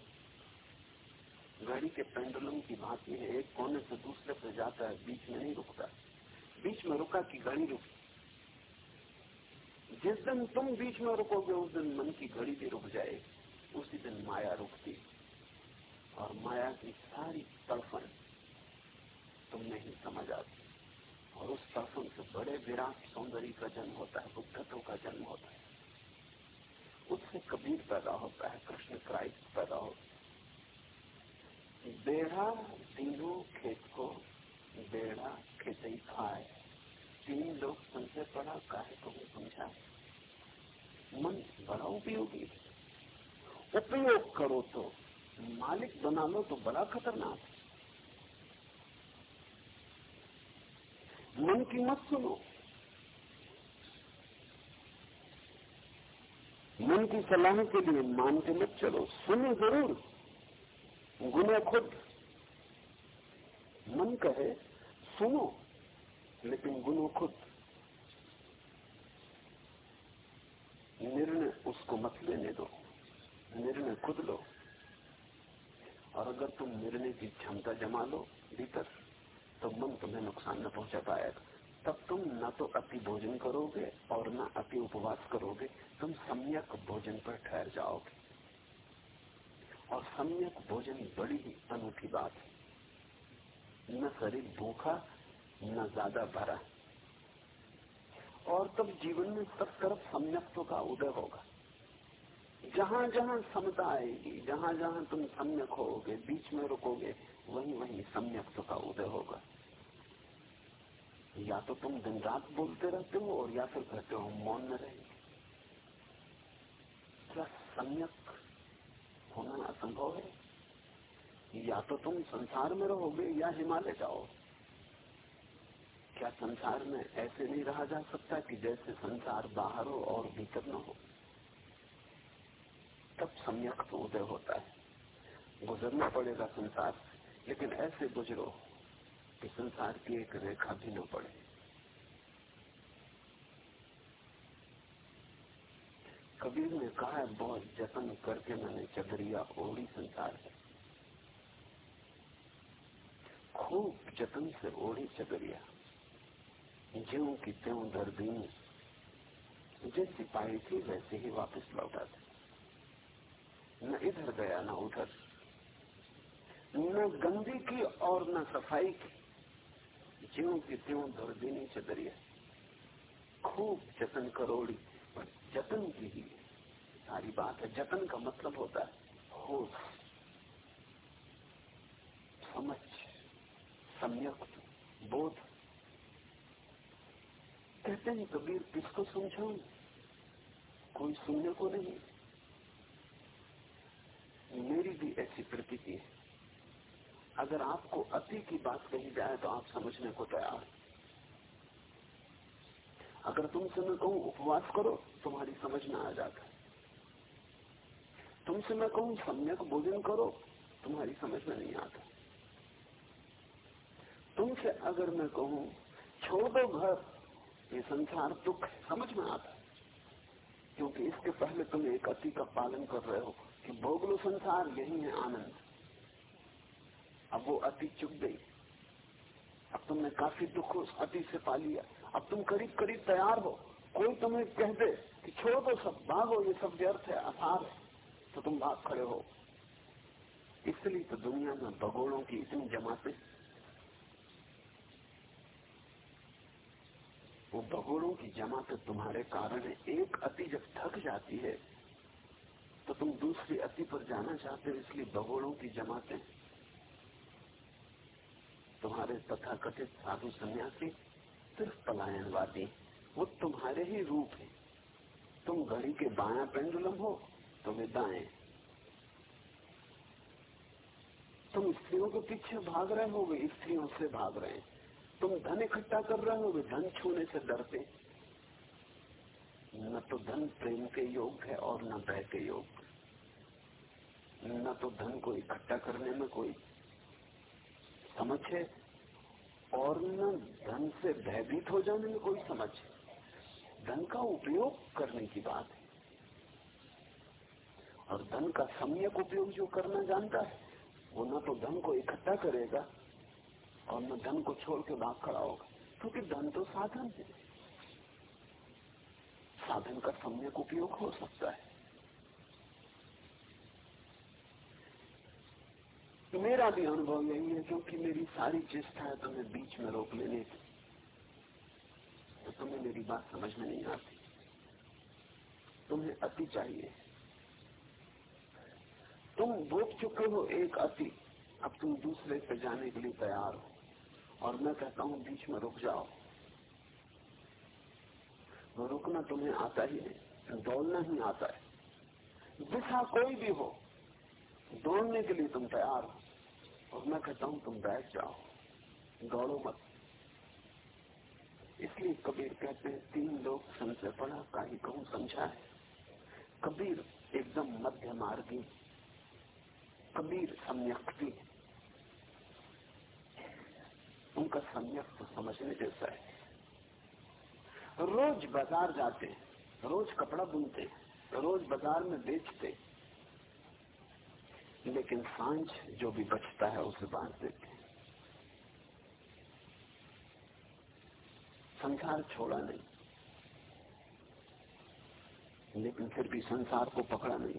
घड़ी के पेंडुलम की भांति है एक कोने से दूसरे पर जाता है, बीच में नहीं रुकता। बीच में रुका कि घड़ी रुकी। जिस दिन तुम बीच में रुकोगे, उस दिन मन की घड़ी भी रुक जाएगी। उसी दिन माया रुकती। और माया की सारी तड़फन तुम नहीं समझ आती। और उस तड़फन से बड़े विराट सौंदर्य का जन्म होता है बुद्धत्व का जन्म होता है। उससे कबीर पैदा होता है, कृष्ण क्राइस्ट पैदा होता है। बेड़ा तीनों खेत को, बेड़ा खेत ही खाए। तीन लोग संशय पड़ा काहे को समझा मन बड़ा उपयोगी उपयोग करो तो मालिक बना लो तो बड़ा खतरनाक है। मन की मत सुनो। मन की सलाह के लिए मान के मत चलो। सुनो ज़रूर। गुना खुद। मन कहे, सुनो, लेकिन गुनो खुद। निर्णय उसको मत लेने दो। निर्णय खुद लो। और अगर तुम निर्णय की क्षमता जमा लो, भीतर तो मन तुम्हें नुकसान न पहुँचा पाएगा। तब तुम न तो अति भोजन करोगे और न अति उपवास करोगे। तुम सम्यक भोजन पर ठहर जाओगे। और सम्यक भोजन बड़ी ही अनूठी बात है। न शरीर भूखा, न ज़्यादा भरा। और तब जीवन में सब तरफ़ सम्यक्त्व का उदय होगा। जहाँ जहाँ समता आएगी जहाँ जहाँ तुम सम्यक होगे, बीच में रुकोगे वहीं वहीं सम्यक्त्व का उदय होगा। या तो तुम दिन रात बोलते रहते हो और या फिर कहते हो मौन में रहेंगे क्या सम्यक होना असंभव है? या तो तुम संसार में रहोगे या हिमालय जाओ। क्या संसार में ऐसे नहीं रहा जा सकता कि जैसे संसार बाहर हो और भीतर न हो? तब सम्यक तो उदय होता है। गुजरना पड़ेगा संसार लेकिन ऐसे गुजरो कि संसार की एक रेखा भी न पड़े। कबीर ने कहा है बहुत जतन करके मैंने चदरिया ओढ़ी संसार है खूब जतन से ओढ़ी चदरिया ज्यो की त्यों दर्दीन जैसी पाई थी, वैसे ही वापस लौटा थी। न इधर गया, न उधर। न गंदी की और न सफ़ाई की। ज्यो की त्यों दर्दिनी चदरिया खूब जतन करोड़ी पर जतन की ही सारी बात है, जतन का मतलब होता है होश। समझ, सम्यक, बोध। कहते हैं, कबीर, किसको समझाऊं? कोई सुनने को नहीं। मेरी भी ऐसी प्रती है। अगर आपको अति की बात कही जाए तो आप समझने को तैयार अगर तुमसे मैं कहूँ, उपवास करो, तुम्हारी समझ में आ जाता है। तुमसे मैं कहूँ, सम्यक भोजन करो, तुम्हारी समझ में नहीं आता। तुमसे अगर मैं कहूँ, छोड़ दो घर, ये संसार दुख समझ में आता क्योंकि इसके पहले तुम एक अति का पालन कर रहे हो कि भोग लो संसार, यही है आनंद। अब वो अति चुप गई। अब तुमने काफ़ी दुख उस अति से पा लिया। अब तुम करीब करीब तैयार हो। कोई तुम्हें कह दे कि छोड़ दो सब, भागो, ये सब व्यर्थ है आसार है तो तुम भाग खड़े हो। इसलिए तो दुनिया में भगोड़ों की इतनी जमाते वो भगोड़ों की जमाते तुम्हारे कारण है। एक अति जब थक जाती है तो तुम दूसरी अति पर जाना चाहते हो, इसलिए भगोड़ों की जमाते तुम्हारे तथाकथित साधु सन्यासी सिर्फ़ पलायनवादी वो तुम्हारे ही रूप है। तुम घड़ी के बाया पेंडुलम हो तो वे दाएँ। तुम स्त्रियों के पीछे भाग रहे हो वे स्त्रियों से भाग रहे हैं। तुम धन इकट्ठा कर रहे हो वे धन छूने से डरते। न तो धन प्रेम के योग है और न भय के योग। न तो धन को इकट्ठा करने में कोई समझ है? और न धन से भयभीत हो जाने में कोई समझ है? धन का उपयोग करने की बात है। और धन का सम्यक उपयोग जो करना जानता है, वो न तो धन को इकट्ठा करेगा और न धन को छोड़ के भाग खड़ा होगा। क्योंकि धन तो साधन है। साधन का सम्यक उपयोग हो सकता है। मेरा भी अनुभव यही है क्योंकि मेरी सारी चेष्टा है तुम्हें बीच में रोक लेने की तो तुम्हें मेरी बात समझ में नहीं आती। तुम्हें अति चाहिए। तुम भोग चुके हो एक अति। अब तुम दूसरे पे जाने के लिए तैयार हो। और मैं कहता हूँ, बीच में रुक जाओ। रुकना तुम्हें आता ही नहीं, दौड़ना ही आता है। दिशा कोई भी हो, दौड़ने के लिए तुम तैयार हो। और मैं कहता हूँ, तुम बैठ जाओ, दौड़ो मत। इसलिए कबीर कहते हैं, तीन लोग संशय पढ़ा का ही कहूँ समझा है? कबीर एकदम मध्य मार्गी, कबीर सम्यक्ति उनका सम्यक तो समझने जैसा है। रोज बाज़ार जाते रोज कपड़ा बुनते रोज बाज़ार में बेचते लेकिन साँझ जो भी बचता है, उसे बांट देते हैं। संसार छोड़ा नहीं। लेकिन फिर भी संसार को पकड़ा नहीं।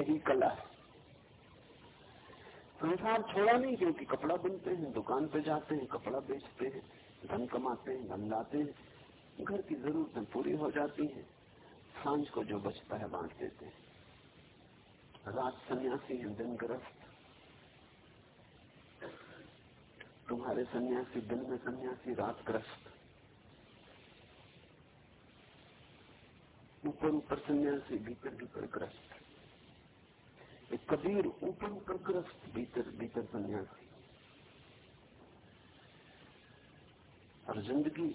यही कला है। संसार छोड़ा नहीं क्योंकि कपड़ा बुनते हैं, दुकान पे जाते हैं, कपड़ा बेचते हैं, धन कमाते हैं, धन लाते हैं। घर की जरूरतें पूरी हो जाती हैं। साँझ को जो बचता है, बांट देते हैं। रात सन्यासी है दिन ग्रस्त तुम्हारे सन्यासी दिन में सन्यासी, रात ग्रस्त ऊपर ऊपर सन्यासी, भीतर भीतर ग्रस्त कबीर ऊपर ऊपर ग्रस्त भीतर भीतर सन्यासी। और ज़िंदगी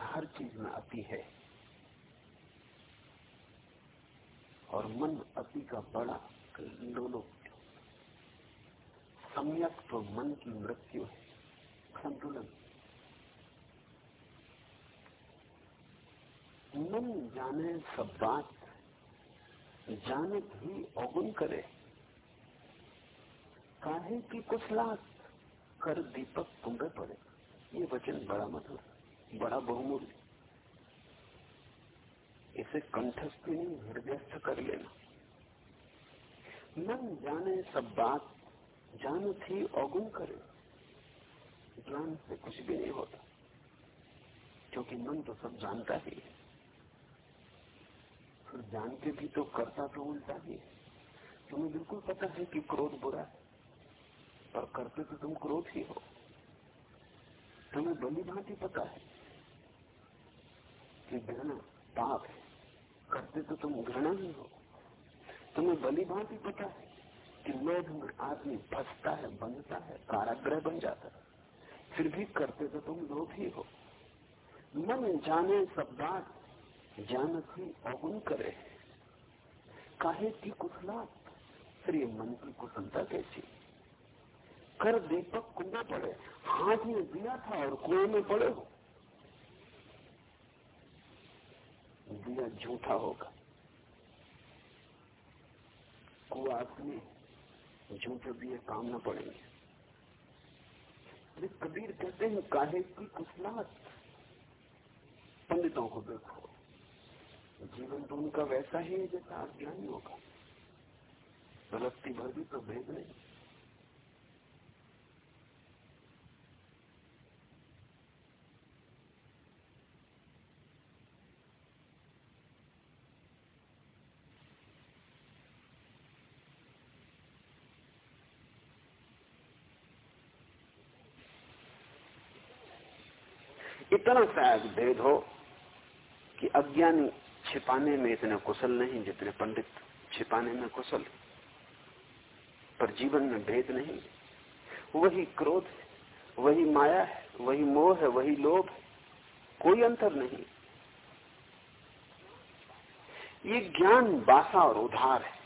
हर चीज़ में आती है। और मन अति का बड़ा लोलो सम्यक तो मन की मृत्यु है। संतुलन मन जाने सब बात, जाने ही अवगुण करे। काहे की कुशलात कर दीपक तुम्बे पड़े। ये वचन बड़ा मधुर, बड़ा बहुमूल्य। इसे कंठस्थ नहीं हृदयस्थ कर लेना। मन जाने सब बात, जान थी अवगुण करे। ज्ञान से कुछ भी नहीं होता, क्योंकि मन तो सब जानता ही है। फिर जान के भी तो करता तो उल्टा ही है। तुम्हें बिल्कुल पता है कि क्रोध बुरा है पर करते तो तुम क्रोध ही हो। तुम्हें बली भांति पता है कि घृणा पाप है। करते तो तुम घृणा ही हो। तुम्हें बली भांति पता है कि लोभ में आदमी फंसता है, बनता है काराग्रह बन जाता है। फिर भी करते तो तुम लोग ही हो। मन जाने सब बात, जानत ही अवगुण करे काहे की कुशला फिर ये मन की कुशलता कैसी? कर दीपक कुंडा पड़े, हाथ में दिया था और कुएँ में पड़े हो। दिया झूठा होगा। कुआ झूठे दिए काम न पड़ेंगे। कबीर कहते हैं, काहे की कुशलात पंडितों को देखो। जीवन तो उनका वैसा ही है जैसा अज्ञानियों का। रत्ती भर भी तो भेद नहीं। इतना शायद भेद हो कि अज्ञानी छिपाने में इतने कुशल नहीं जितने पंडित छिपाने में कुशल पर जीवन में भेद नहीं वही क्रोध है, वही माया है, वही मोह है, वही लोभ है। कोई अंतर नहीं। ये ज्ञान बासा और उधार है।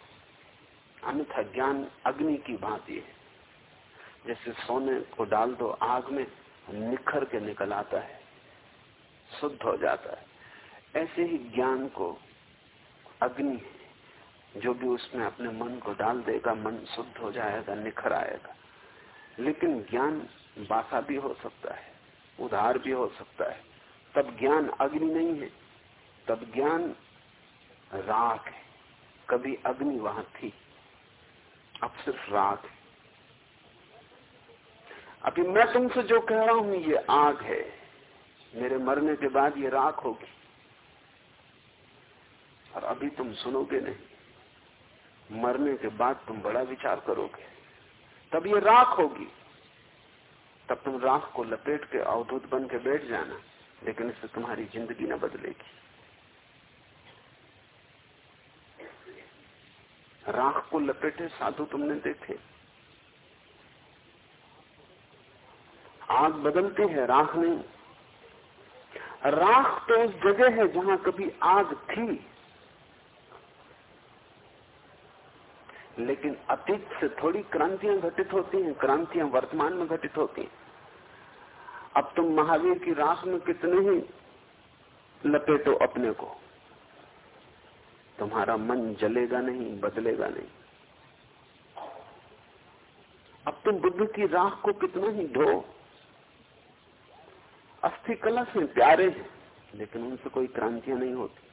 अन्यथा ज्ञान अग्नि की भांति है। जैसे सोने को डाल दो आग में, निखर के निकल आता है। शुद्ध हो जाता है। ऐसे ही ज्ञान को, अग्नि जो भी उसमें अपने मन को डाल देगा, मन शुद्ध हो जाएगा, निखर आएगा। लेकिन ज्ञान बासा भी हो सकता है, उधार भी हो सकता है। तब ज्ञान अग्नि नहीं है। तब ज्ञान राख है। कभी अग्नि वहाँ थी, अब सिर्फ़ राख है। अभी मैं तुमसे जो कह रहा हूँ, ये आग है। मेरे मरने के बाद ये राख होगी। और अभी तुम सुनोगे नहीं। मरने के बाद तुम बड़ा विचार करोगे। तब ये राख होगी। तब तुम राख को लपेट के अवधुत बन के बैठ जाना, लेकिन इससे तुम्हारी ज़िंदगी न बदलेगी। राख को लपेटे साधु तुमने देखे। आग बदलती है, राख नहीं। राख तो उस जगह है जहाँ कभी आग थी। लेकिन अतीत से थोड़ी क्रांतियाँ घटित होती हैं, क्रांतियाँ वर्तमान में घटित होती हैं। अब तुम महावीर की राख में कितने ही लपेटो अपने को। तुम्हारा मन जलेगा नहीं, बदलेगा नहीं। अब तुम बुद्ध की राख को कितना ही ढो। अस्थि कलश में प्यारे हैं, लेकिन उनसे कोई क्रांतियाँ नहीं होती।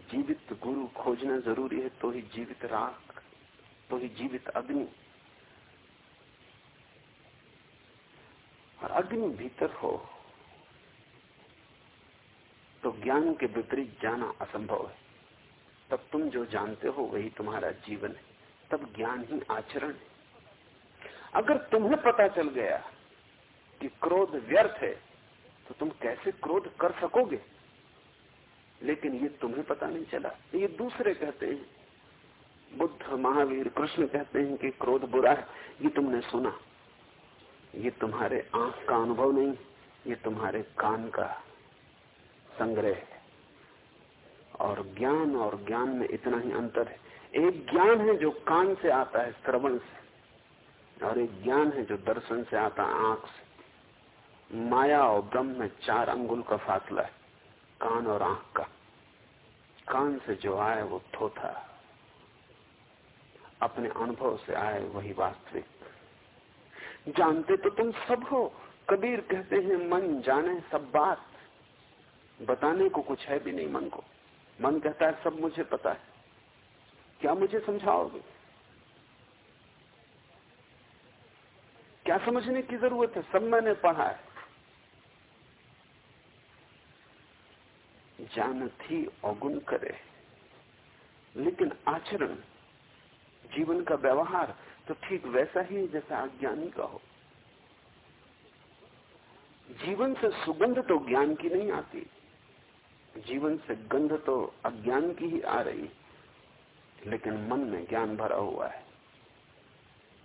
जीवित गुरु खोजना ज़रूरी है तो ही जीवित राख तो ही जीवित अग्नि। और अग्नि भीतर हो तो ज्ञान के विपरीत जाना असंभव है। तब तुम जो जानते हो, वही तुम्हारा जीवन है। तब ज्ञान ही आचरण है। अगर तुम्हें पता चल गया कि क्रोध व्यर्थ है तो तुम कैसे क्रोध कर सकोगे? लेकिन ये तुम्हें पता नहीं चला। ये दूसरे कहते हैं, बुद्ध महावीर कृष्ण कहते हैं कि क्रोध बुरा है। ये तुमने सुना। ये तुम्हारे आँख का अनुभव नहीं, ये तुम्हारे कान का संग्रह है। और ज्ञान और ज्ञान में इतना ही अंतर है। एक ज्ञान है जो कान से आता है, श्रवण से, और एक ज्ञान है जो दर्शन से आता है, आँख से। माया और ब्रह्म में चार अंगुल का फासला है, कान और आँख का। कान से जो आए वो थोथा अपने अनुभव से आए वही वास्तविक। जानते तो तुम सब हो, कबीर कहते हैं, मन जाने सब बात। बताने को कुछ है भी नहीं मन को। मन कहता है, सब मुझे पता है। क्या मुझे समझाओगे? क्या समझने की ज़रूरत है? सब मैंने पढ़ा है। जान थी अवगुण करे। लेकिन आचरण, जीवन का व्यवहार तो ठीक वैसा ही जैसा अज्ञानी का हो। जीवन से सुगंध तो ज्ञान की नहीं आती। जीवन से गंध तो अज्ञान की ही आ रही। लेकिन मन में ज्ञान भरा हुआ है।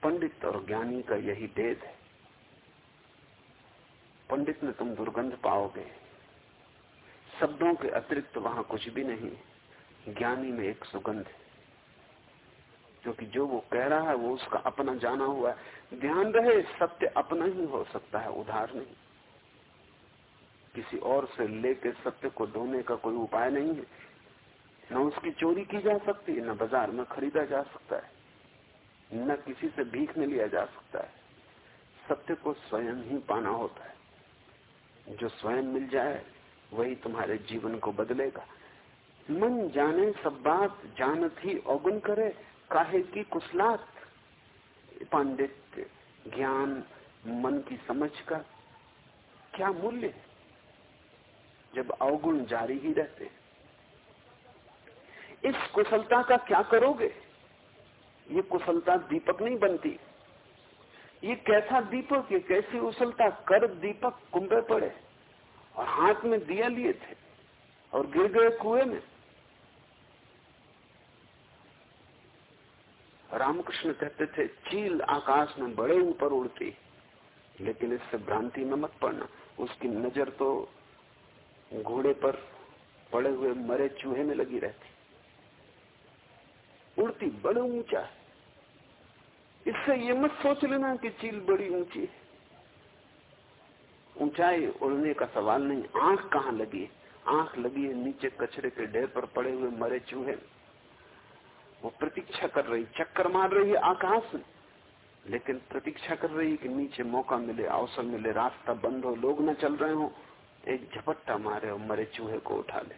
पंडित और ज्ञानी का यही भेद है। पंडित में तुम दुर्गंध पाओगे। शब्दों के अतिरिक्त वहाँ कुछ भी नहीं ज्ञानी में एक सुगंध है। क्योंकि जो वो कह रहा है, वो उसका अपना जाना हुआ है। ध्यान रहे, सत्य अपना ही हो सकता है, उधार नहीं। किसी और से लेके सत्य को ढोने का कोई उपाय नहीं है। न उसकी चोरी की जा सकती है न बाज़ार में खरीदा जा सकता है। न किसी से भीख में लिया जा सकता है। सत्य को स्वयं ही पाना होता है। जो स्वयं मिल जाए वही तुम्हारे जीवन को बदलेगा। मन जाने, सब बात जानत ही अवगुण करे, काहे की कुशलात? पांडित्य ज्ञान मन की समझ का क्या मूल्य? जब अवगुण जारी ही रहते इस कुशलता का क्या करोगे? ये कुशलता दीपक नहीं बनती। ये कैसा दीपक, ये कैसी उछलता कर दीपक कुंभे पड़े। और हाथ में दिया लिए थे और गिर गए कुएँ में। रामकृष्ण कहते थे, चील आकाश में बड़े ऊपर उड़ती, लेकिन इससे भ्रांति में मत पड़ना। उसकी नज़र तो घोड़े पर पड़े हुए मरे चूहे में लगी रहती। उड़ती बड़े ऊँचा इससे ये मत सोच लेना कि चील बड़ी ऊँची है। ऊंचाई उड़ने का सवाल नहीं, आँख कहाँ लगी? है आँख लगी है नीचे कचरे के ढेर पर पड़े हुए मरे चूहे। वो प्रतीक्षा कर रही, चक्कर मार रही है आकाश। में लेकिन प्रतीक्षा कर रही कि नीचे मौका मिले, अवसर मिले, रास्ता बंद हो, लोग न चल रहे हो। एक झपट्टा मारे और मरे चूहे को उठा ले।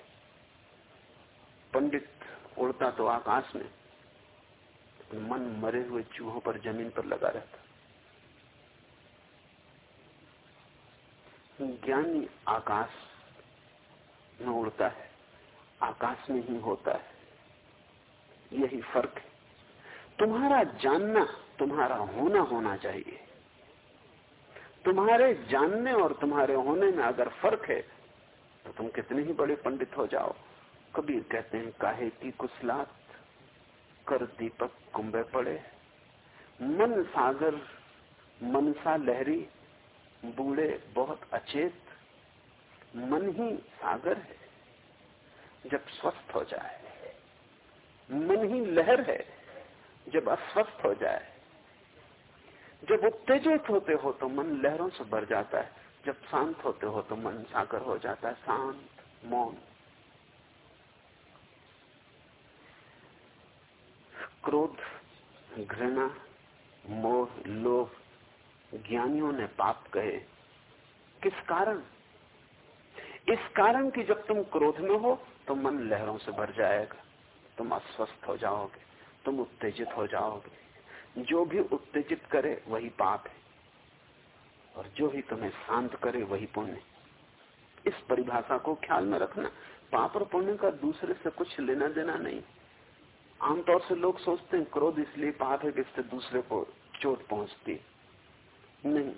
पंडित उड़ता तो आकाश में, मन मरे हुए चूहों पर ज़मीन पर लगा रहता। ज्ञानी आकाश में उड़ता है। आकाश में ही होता है। यही फ़र्क है। तुम्हारा जानना, तुम्हारा होना होना चाहिए। तुम्हारे जानने और तुम्हारे होने में अगर फ़र्क है तो तुम कितने ही बड़े पंडित हो जाओ। कबीर कहते हैं, काहे की कुसलात कर दीपक कुंभे पड़े। मन सागर, मनसा लहरी बूढ़े बहुत अचेत, मन ही सागर है। जब स्वस्थ हो जाए, मन ही लहर है, जब अस्वस्थ हो जाए। जब उत्तेजित होते हो तो मन लहरों से भर जाता है। जब शांत होते हो तो मन सागर हो जाता है, शांत, मौन। क्रोध, घृणा, मोह, लोभ ज्ञानियों ने पाप कहे। किस कारण? इस कारण कि जब तुम क्रोध में हो तो मन लहरों से भर जाएगा। तुम अस्वस्थ हो जाओगे, तुम उत्तेजित हो जाओगे। जो भी उत्तेजित करे, वही पाप है। और जो ही तुम्हें शांत करे, वही पुण्य इस परिभाषा को ख्याल में रखना। पाप और पुण्य का दूसरे से कुछ लेना देना नहीं। आमतौर से लोग सोचते हैं, क्रोध इसलिए पाप है कि इससे दूसरे को चोट पहुँचती है। नहीं।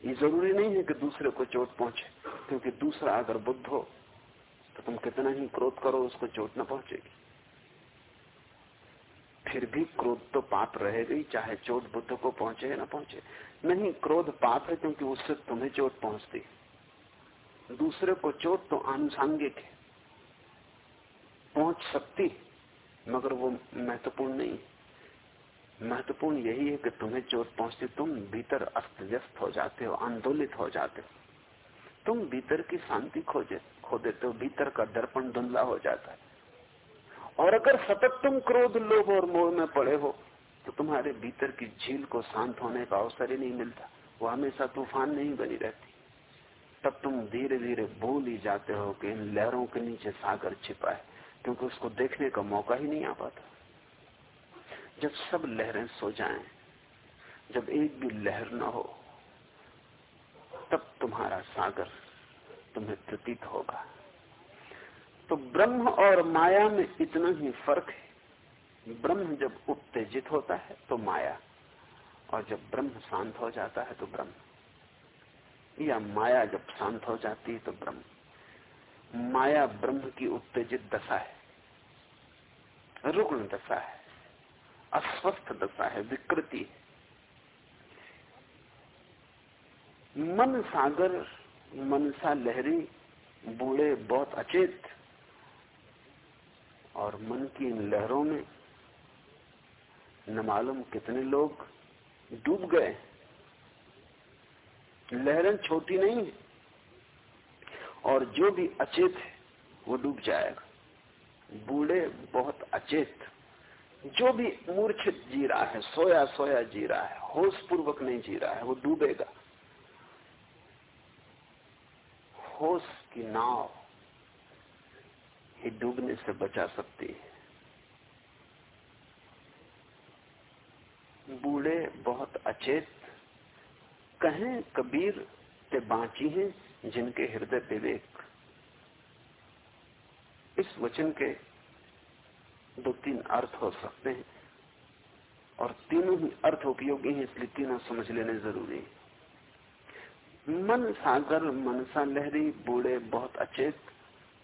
ये ज़रूरी नहीं है कि दूसरे को चोट पहुँचे, क्योंकि दूसरा अगर बुद्ध हो तो तुम कितना ही क्रोध करो, उसको चोट न पहुंचेगी। फिर भी क्रोध तो पाप रहेगा ही, चाहे चोट बुद्ध को पहुँचे या न पहुँचे। नहीं, क्रोध पाप है, क्योंकि उससे तुम्हें चोट पहुँचती दूसरे को चोट तो आनुषांगिक है, पहुँच सकती मगर वो महत्वपूर्ण नहीं है। महत्वपूर्ण यही है कि तुम्हें चोट पहुँचती, तुम भीतर अस्त व्यस्त हो जाते हो, आंदोलित हो जाते हो। तुम भीतर की शांति खोजे खो देते हो, भीतर का दर्पण धुंधला हो जाता है। और अगर सतत तुम क्रोध, लोभ और मोह में पड़े हो तो तुम्हारे भीतर की झील को शांत होने का अवसर ही नहीं मिलता। वो हमेशा तूफ़ान नहीं बनी रहती। तब तुम धीरे धीरे भूल ही जाते हो कि इन लहरों के नीचे सागर छिपा है, क्योंकि उसको देखने का मौका ही नहीं आ पाता। जब सब लहरें सो जाएँ, जब एक भी लहर न हो तब तुम्हारा सागर तुम्हें प्रतीत होगा। तो ब्रह्म और माया में इतना ही फ़र्क है। ब्रह्म जब उत्तेजित होता है तो माया और जब ब्रह्म शांत हो जाता है तो ब्रह्म। या माया जब शांत हो जाती है तो ब्रह्म। माया ब्रह्म की उत्तेजित दशा है रुग्ण दशा है। अस्वस्थ दशा है, विकृति मन सागर मनसा लहरी, बूढ़े बहुत अचेत। और मन की इन लहरों में न मालूम कितने लोग डूब गए। लहरें छोटी नहीं है, और जो भी अचेत है, वो डूब जाएगा। बूढ़े बहुत अचेत। जो भी मूर्छित जी रहा है, सोया सोया जी रहा है होश पूर्वक नहीं जी रहा है, वो डूबेगा। होश की नाव ही डूबने से बचा सकती है। बूढ़े बहुत अचेत, कहें कबीर ते बांची हैं जिनके हृदय विवेक। इस वचन के दो तीन अर्थ हो सकते हैं। और तीनों ही अर्थ उपयोगी हैं, इसलिए तीनों समझ लेने ज़रूरी है। मन सागर, मनसा लहरी, बूढ़े बहुत अचेत,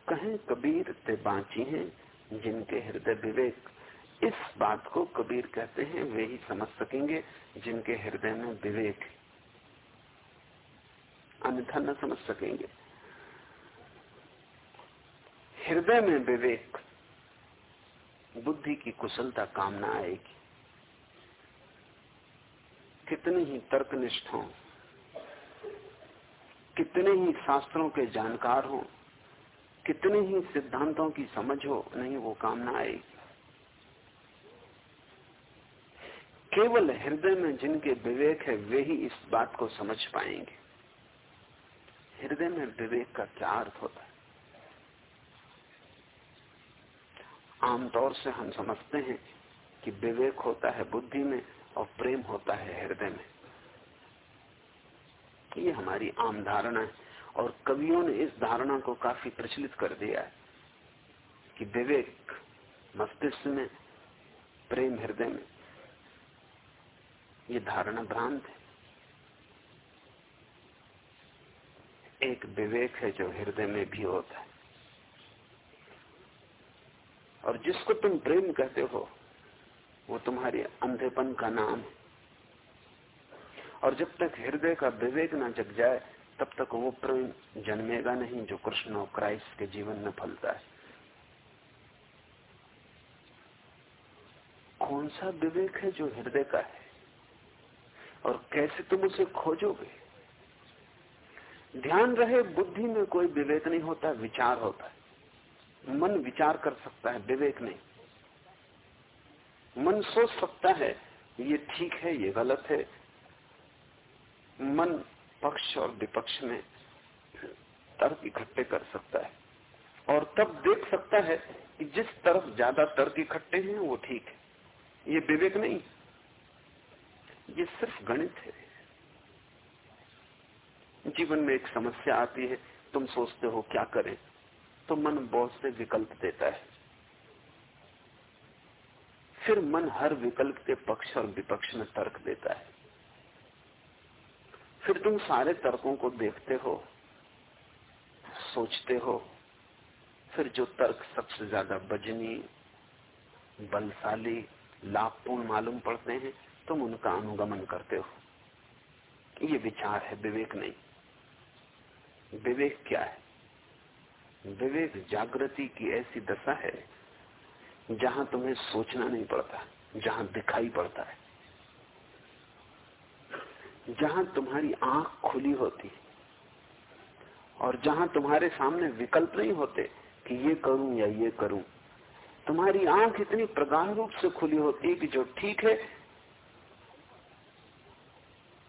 कहें कबीर ते बांची हैं, जिनके हृदय विवेक। इस बात को कबीर कहते हैं, वे ही समझ सकेंगे, जिनके हृदय में विवेक अन्यथा न समझ सकेंगे। हृदय में विवेक बुद्धि की कुशलता काम न आएगी। कितने ही तर्कनिष्ठ हो, कितने ही शास्त्रों के जानकार हो, कितने ही सिद्धांतों की समझ हो, नहीं वो काम ना आएगी। केवल हृदय में जिनके विवेक है, वे ही इस बात को समझ पाएँगे। हृदय में विवेक का क्या अर्थ होता है? आमतौर से हम समझते हैं कि विवेक होता है बुद्धि में और प्रेम होता है हृदय में। ये हमारी आम धारणा है और कवियों ने इस धारणा को काफ़ी प्रचलित कर दिया है कि विवेक मस्तिष्क में, प्रेम हृदय में, ये धारणा भ्रांत है। एक विवेक है जो हृदय में भी होता है। और जिसको तुम प्रेम कहते हो, वो तुम्हारे अंधेपन का नाम है। और जब तक हृदय का विवेक ना जग जाए, तब तक वो प्रेम जन्मेगा नहीं जो कृष्ण और क्राइस्ट के जीवन में फलता है। कौन सा विवेक है जो हृदय का है? और कैसे तुम उसे खोजोगे? ध्यान रहे, बुद्धि में कोई विवेक नहीं होता, विचार होता है। मन विचार कर सकता है, विवेक नहीं। मन सोच सकता है, ये ठीक है, ये गलत है। मन पक्ष और विपक्ष में तर्क इकट्ठे कर सकता है। और तब देख सकता है कि जिस तरफ़ ज़्यादा तर्क इकट्ठे हैं, वो ठीक है। ये विवेक नहीं। ये सिर्फ़ गणित है। जीवन में एक समस्या आती है, तुम सोचते हो, क्या करें? तो मन बहुत से विकल्प देता है। फिर मन हर विकल्प के पक्ष और विपक्ष में तर्क देता है। फिर तुम सारे तर्कों को देखते हो, सोचते हो, फिर जो तर्क सबसे ज़्यादा बजनी, बलशाली, लाभपूर्ण मालूम पड़ते हैं, तुम उनका अनुगमन करते हो। ये विचार है, विवेक नहीं। विवेक क्या है? विवेक जागृति की ऐसी दशा है, जहाँ तुम्हें सोचना नहीं पड़ता, जहाँ दिखाई पड़ता है, जहाँ तुम्हारी आँख खुली होती और जहाँ तुम्हारे सामने विकल्प नहीं होते कि ये करूँ या ये करूँ। तुम्हारी आँख इतनी प्रगाढ़ रूप से खुली होती है कि जो ठीक है,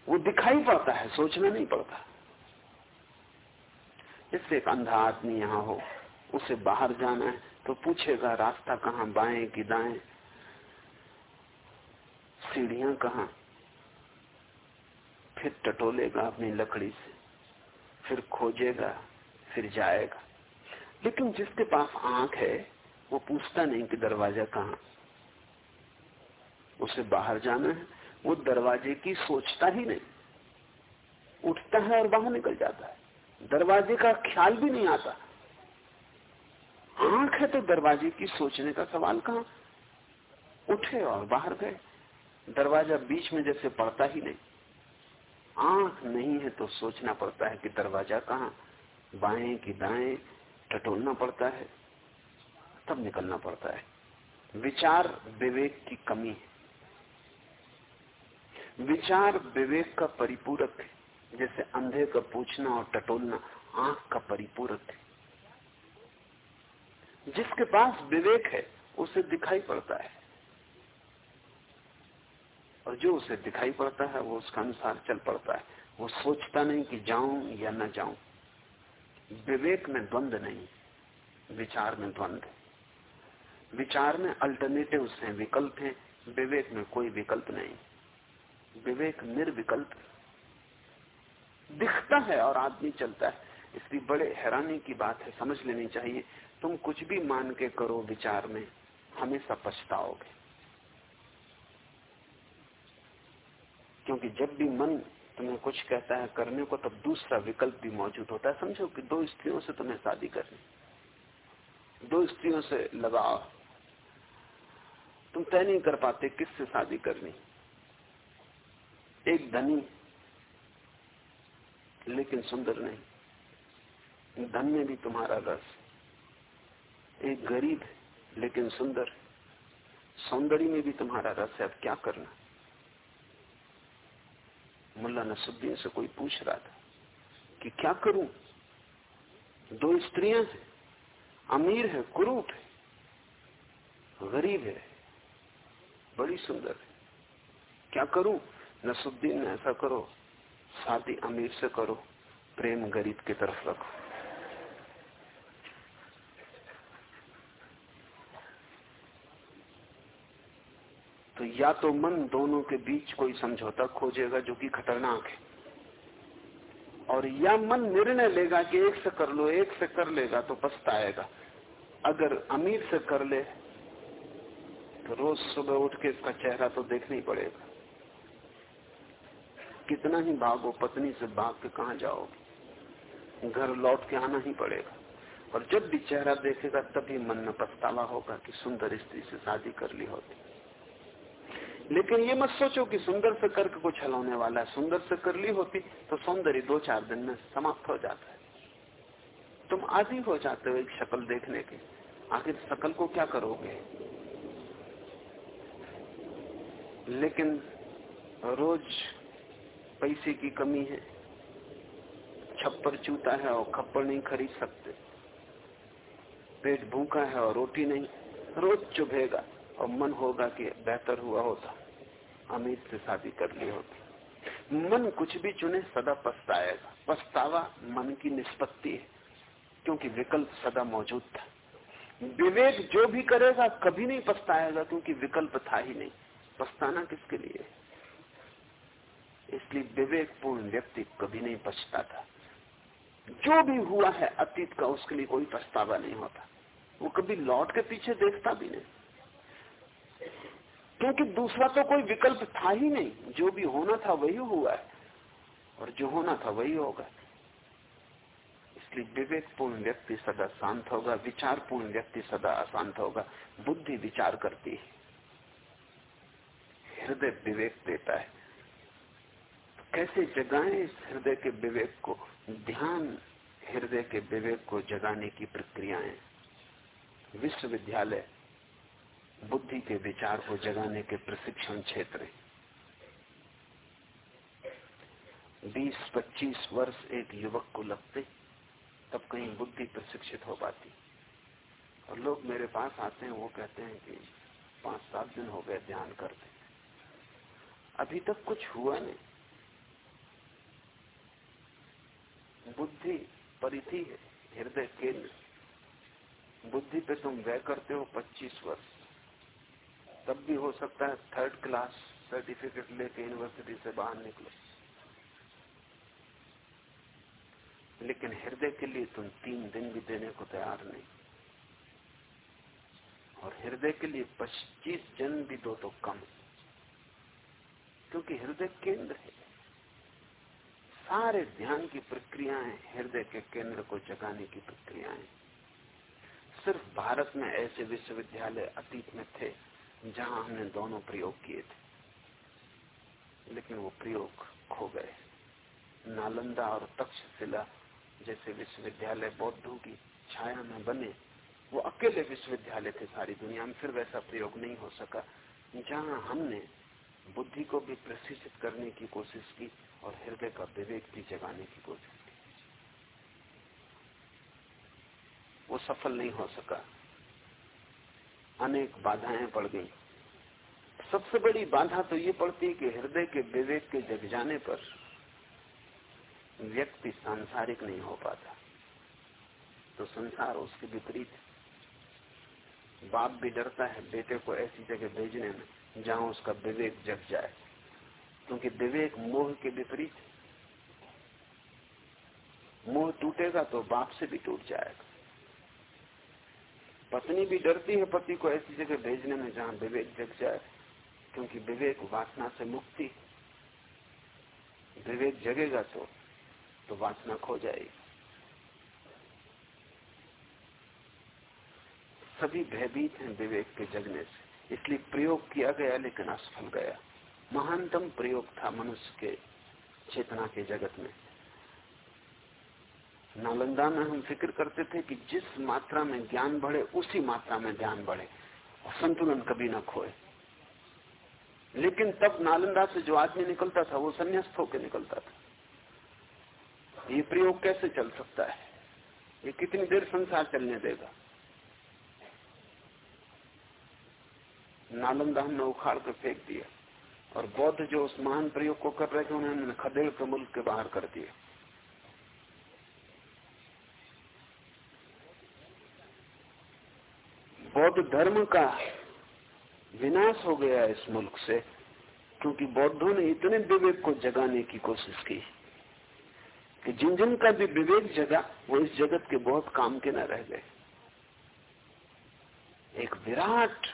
वो दिखाई पड़ता है, सोचना नहीं पड़ता। जैसे एक अंधा आदमी यहाँ हो। उसे बाहर जाना है तो पूछेगा, रास्ता कहाँ, बाएँ कि दाएँ? सीढ़ियाँ कहाँ? फिर टटोलेगा अपनी लकड़ी से, फिर खोजेगा, फिर जाएगा। लेकिन जिसके पास आँख है, वो पूछता नहीं कि दरवाज़ा कहाँ। उसे बाहर जाना है, वो दरवाजे की सोचता ही नहीं। उठता है और बाहर निकल जाता है। दरवाजे का ख्याल भी नहीं आता। आँख है तो दरवाजे की सोचने का सवाल कहा? उठे और बाहर गए। दरवाज़ा बीच में जैसे पड़ता ही नहीं। आँख नहीं है तो सोचना पड़ता है कि दरवाज़ा कहाँ? बाएँ कि दाएँ टटोलना पड़ता है। तब निकलना पड़ता है। विचार विवेक की कमी है। विचार विवेक का परिपूरक है। जैसे अंधे का पूछना और टटोलना, आँख का परिपूरक है। जिसके पास विवेक है, उसे दिखाई पड़ता है। और जो उसे दिखाई पड़ता है, वो उसका अनुसार चल पड़ता है। वो सोचता नहीं कि जाऊँ या न जाऊँ। विवेक में द्वंद नहीं, विचार में द्वंद है। विचार में अल्टरनेटिव हैं विकल्प हैं, विवेक में कोई विकल्प नहीं। विवेक निर्विकल्प दिखता है और आदमी चलता है। इसलिए बड़े हैरानी की बात है, समझ लेनी चाहिए। तुम कुछ भी मान के करो विचार में, हमेशा पछताओगे। क्योंकि जब भी मन तुम्हें कुछ कहता है करने को, तब दूसरा विकल्प भी मौजूद होता है। समझो कि दो स्त्रियों से तुम्हें शादी करनी, दो स्त्रियों से लगाओ तुम तय नहीं कर पाते किससे शादी करनी। एक धनी लेकिन सुंदर नहीं। धन में भी तुम्हारा रस। एक गरीब लेकिन सुंदर। सौंदर्य में भी तुम्हारा रस है, अब क्या करना? मुल्ला नसुद्दीन से कोई पूछ रहा था कि क्या करूँ? दो स्त्रियाँ हैं, अमीर है, कुरूप है, गरीब है, बड़ी सुंदर है। क्या करूँ? नसुद्दीन ऐसा करो शादी अमीर से करो, प्रेम गरीब की तरफ़ रखो। तो या तो मन दोनों के बीच कोई समझौता खोजेगा जो कि खतरनाक है, और या मन निर्णय लेगा कि एक से कर लो, एक से कर लेगा तो पछताएगा। अगर अमीर से कर ले तो रोज सुबह उठ के इसका चेहरा तो देखना ही पड़ेगा। कितना ही भागो, पत्नी से भाग के कहा जाओगे? घर लौट के आना ही पड़ेगा। और जब भी चेहरा देखेगा, तभी मन में पछतावा होगा कि सुंदर स्त्री से शादी कर ली होती। लेकिन ये मत सोचो कि सुंदर से करके कुछ हल वाला है। सुंदर से कर ली होती तो सौंदर्य दो चार दिन में समाप्त हो जाता है। तुम आदि हो जाते हो एक शक्ल देखने के। आखिर शकल को क्या करोगे? लेकिन रोज पैसे की कमी है। छप्पर चूता है और खप्पर नहीं खरीद सकते। पेट भूखा है और रोटी नहीं। रोज चुभेगा और मन होगा कि बेहतर हुआ होता। अमीर से शादी कर ली होती। मन कुछ भी चुने सदा पछताएगा। पछतावा मन की निष्पत्ति है, क्योंकि विकल्प सदा मौजूद था। विवेक जो भी करेगा, कभी नहीं पछताएगा, क्योंकि विकल्प था ही नहीं। पछताना किसके लिए? इसलिए विवेकपूर्ण व्यक्ति कभी नहीं पछताता। जो भी हुआ है, अतीत का उसके लिए कोई पछतावा नहीं होता। वो कभी लौट के पीछे देखता भी नहीं। क्योंकि दूसरा तो कोई विकल्प था ही नहीं। जो भी होना था वही हुआ है, और जो होना था वही होगा। इसलिए विवेकपूर्ण व्यक्ति सदा शांत होगा, विचारपूर्ण व्यक्ति सदा अशांत होगा। बुद्धि विचार करती है। हृदय विवेक देता है। कैसे जगाएँ इस हृदय के विवेक को, ध्यान हृदय के विवेक को जगाने की प्रक्रियाएँ। विश्वविद्यालय बुद्धि के विचार को जगाने के प्रशिक्षण क्षेत्र बीस पच्चीस वर्ष एक युवक को लगते, तब कहीं बुद्धि प्रशिक्षित हो पाती। और लोग मेरे पास आते हैं, वो कहते हैं कि पाँच सात दिन हो गए ध्यान करते। अभी तक कुछ हुआ नहीं। बुद्धि परिधि है, हृदय केंद्र। बुद्धि पे तुम व्यय करते हो 25 वर्ष। तब भी हो सकता है थर्ड क्लास सर्टिफिकेट लेके यूनिवर्सिटी से बाहर निकलो। लेकिन हृदय के लिए तुम तीन दिन भी देने को तैयार नहीं। और हृदय के लिए पच्चीस जन्म भी दो तो कम। क्योंकि हृदय केंद्र है। सारे ध्यान की प्रक्रियाएँ, हृदय के केंद्र को जगाने की प्रक्रियाएँ। सिर्फ़ भारत में ऐसे विश्वविद्यालय अतीत में थे, जहाँ हमने दोनों प्रयोग किए थे। लेकिन वो प्रयोग खो गए। नालंदा और तक्षशिला जैसे विश्वविद्यालय बौद्धों की छाया में बने, वो अकेले विश्वविद्यालय थे सारी दुनिया में, फिर वैसा प्रयोग नहीं हो सका, जहाँ हमने बुद्धि को भी प्रशिक्षित करने की कोशिश की और हृदय का विवेक भी जगाने की कोशिश की। वो सफल नहीं हो सका। अनेक बाधाएँ पड़ गई। सबसे बड़ी बाधा तो ये पड़ती है कि हृदय के विवेक के जग जाने पर व्यक्ति सांसारिक नहीं हो पाता। तो संसार उसके विपरीत बाप भी डरता है, बेटे को ऐसी जगह भेजने में जहाँ उसका विवेक जग जाए। क्योंकि विवेक मोह के विपरीत मोह टूटेगा तो बाप से भी टूट जाएगा। पत्नी भी डरती है पति को ऐसी जगह भेजने में जहाँ विवेक जग जाए, क्योंकि विवेक वासना से मुक्ति विवेक जगेगा तो तो वासना खो जाएगी। सभी भयभीत हैं विवेक के जगने से, इसलिए प्रयोग किया गया लेकिन असफल गया। महानतम प्रयोग था मनुष्य के चेतना के जगत में। नालंदा में हम फ़िक्र करते थे कि जिस मात्रा में ज्ञान बढ़े, उसी मात्रा में ध्यान बढ़े और संतुलन कभी ना खोए। लेकिन तब नालंदा से जो आदमी निकलता था, वो संन्यास्त होकर निकलता था। ये प्रयोग कैसे चल सकता है? ये कितनी देर संसार चलने देगा? नालंदा हमने उखाड़ कर फेंक दिया। और बौद्ध जो उस महान प्रयोग को कर रहे थे, उन्होंने खदेड़ के मुल्क के बाहर कर दिए। बौद्ध धर्म का विनाश हो गया इस मुल्क से, क्योंकि बौद्धों ने इतने विवेक को जगाने की कोशिश की कि जिन जिन का भी विवेक जगा, वो इस जगत के बहुत काम के न रह गए। एक विराट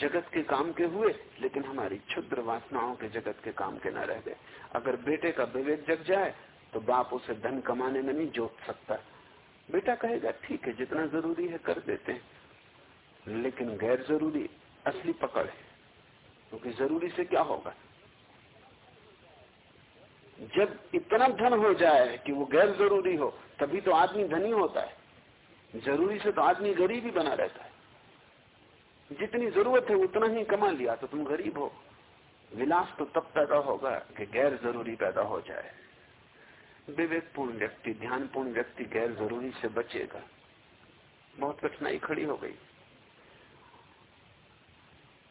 जगत के काम के हुए, लेकिन हमारी क्षुद्र वासनाओं के जगत के काम के न रह गए। अगर बेटे का विवेक जग जाए तो बाप उसे धन कमाने में नहीं जोत सकता। बेटा कहेगा, ठीक है, जितना ज़रूरी है कर देते हैं। लेकिन गैर ज़रूरी, असली पकड़ है। क्योंकि तो ज़रूरी से क्या होगा? जब इतना धन हो जाए कि वो गैर ज़रूरी हो, तभी तो आदमी धनी होता है। ज़रूरी से तो आदमी गरीब ही बना रहता है। जितनी ज़रूरत है, उतना ही कमा लिया तो तुम गरीब हो। विलास तो तब पैदा होगा कि गैर ज़रूरी पैदा हो जाए। विवेकपूर्ण व्यक्ति, ध्यानपूर्ण व्यक्ति गैर ज़रूरी से बचेगा। बहुत कठिनाई खड़ी हो गई।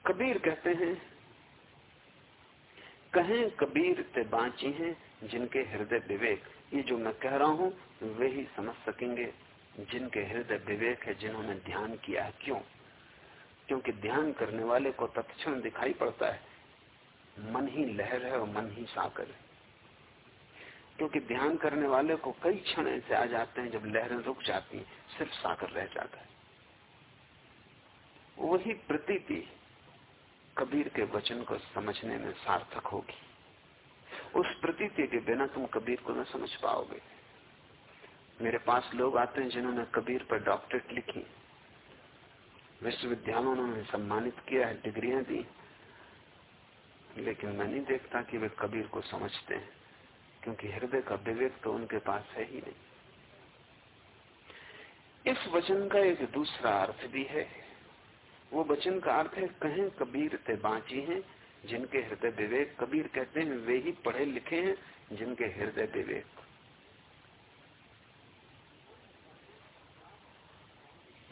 कबीर कहते हैं, कहें कबीर ते बांची हैं जिनके हृदय विवेक। ये जो मैं कह रहा हूँ, वे ही समझ सकेंगे जिनके हृदय विवेक है, जिन्होंने ध्यान किया क्यों? क्योंकि ध्यान करने वाले को तत्क्षण दिखाई पड़ता है। मन ही लहर है और मन ही सागर है। क्योंकि ध्यान करने वाले को कई क्षण ऐसे आ जाते हैं जब लहरें रुक जाती हैं, सिर्फ़ साकर रह जाता है। वही प्रतीति कबीर के वचन को समझने में सार्थक होगी। उस प्रतीति के बिना तुम कबीर को न समझ पाओगे। मेरे पास लोग आते हैं जिन्होंने कबीर पर डॉक्टरेट लिखी। विश्वविद्यालयों ने उन्हें सम्मानित किया है, डिग्रियाँ दी। लेकिन मैं नहीं देखता कि वे कबीर को समझते हैं, क्योंकि हृदय का विवेक तो उनके पास है ही नहीं। इस वचन का एक दूसरा अर्थ भी है। वो वचन का अर्थ है, कहें कबीर ते बांची हैं, जिनके हृदय विवेक कबीर कहते हैं, वे ही पढ़े लिखे हैं, जिनके हृदय विवेक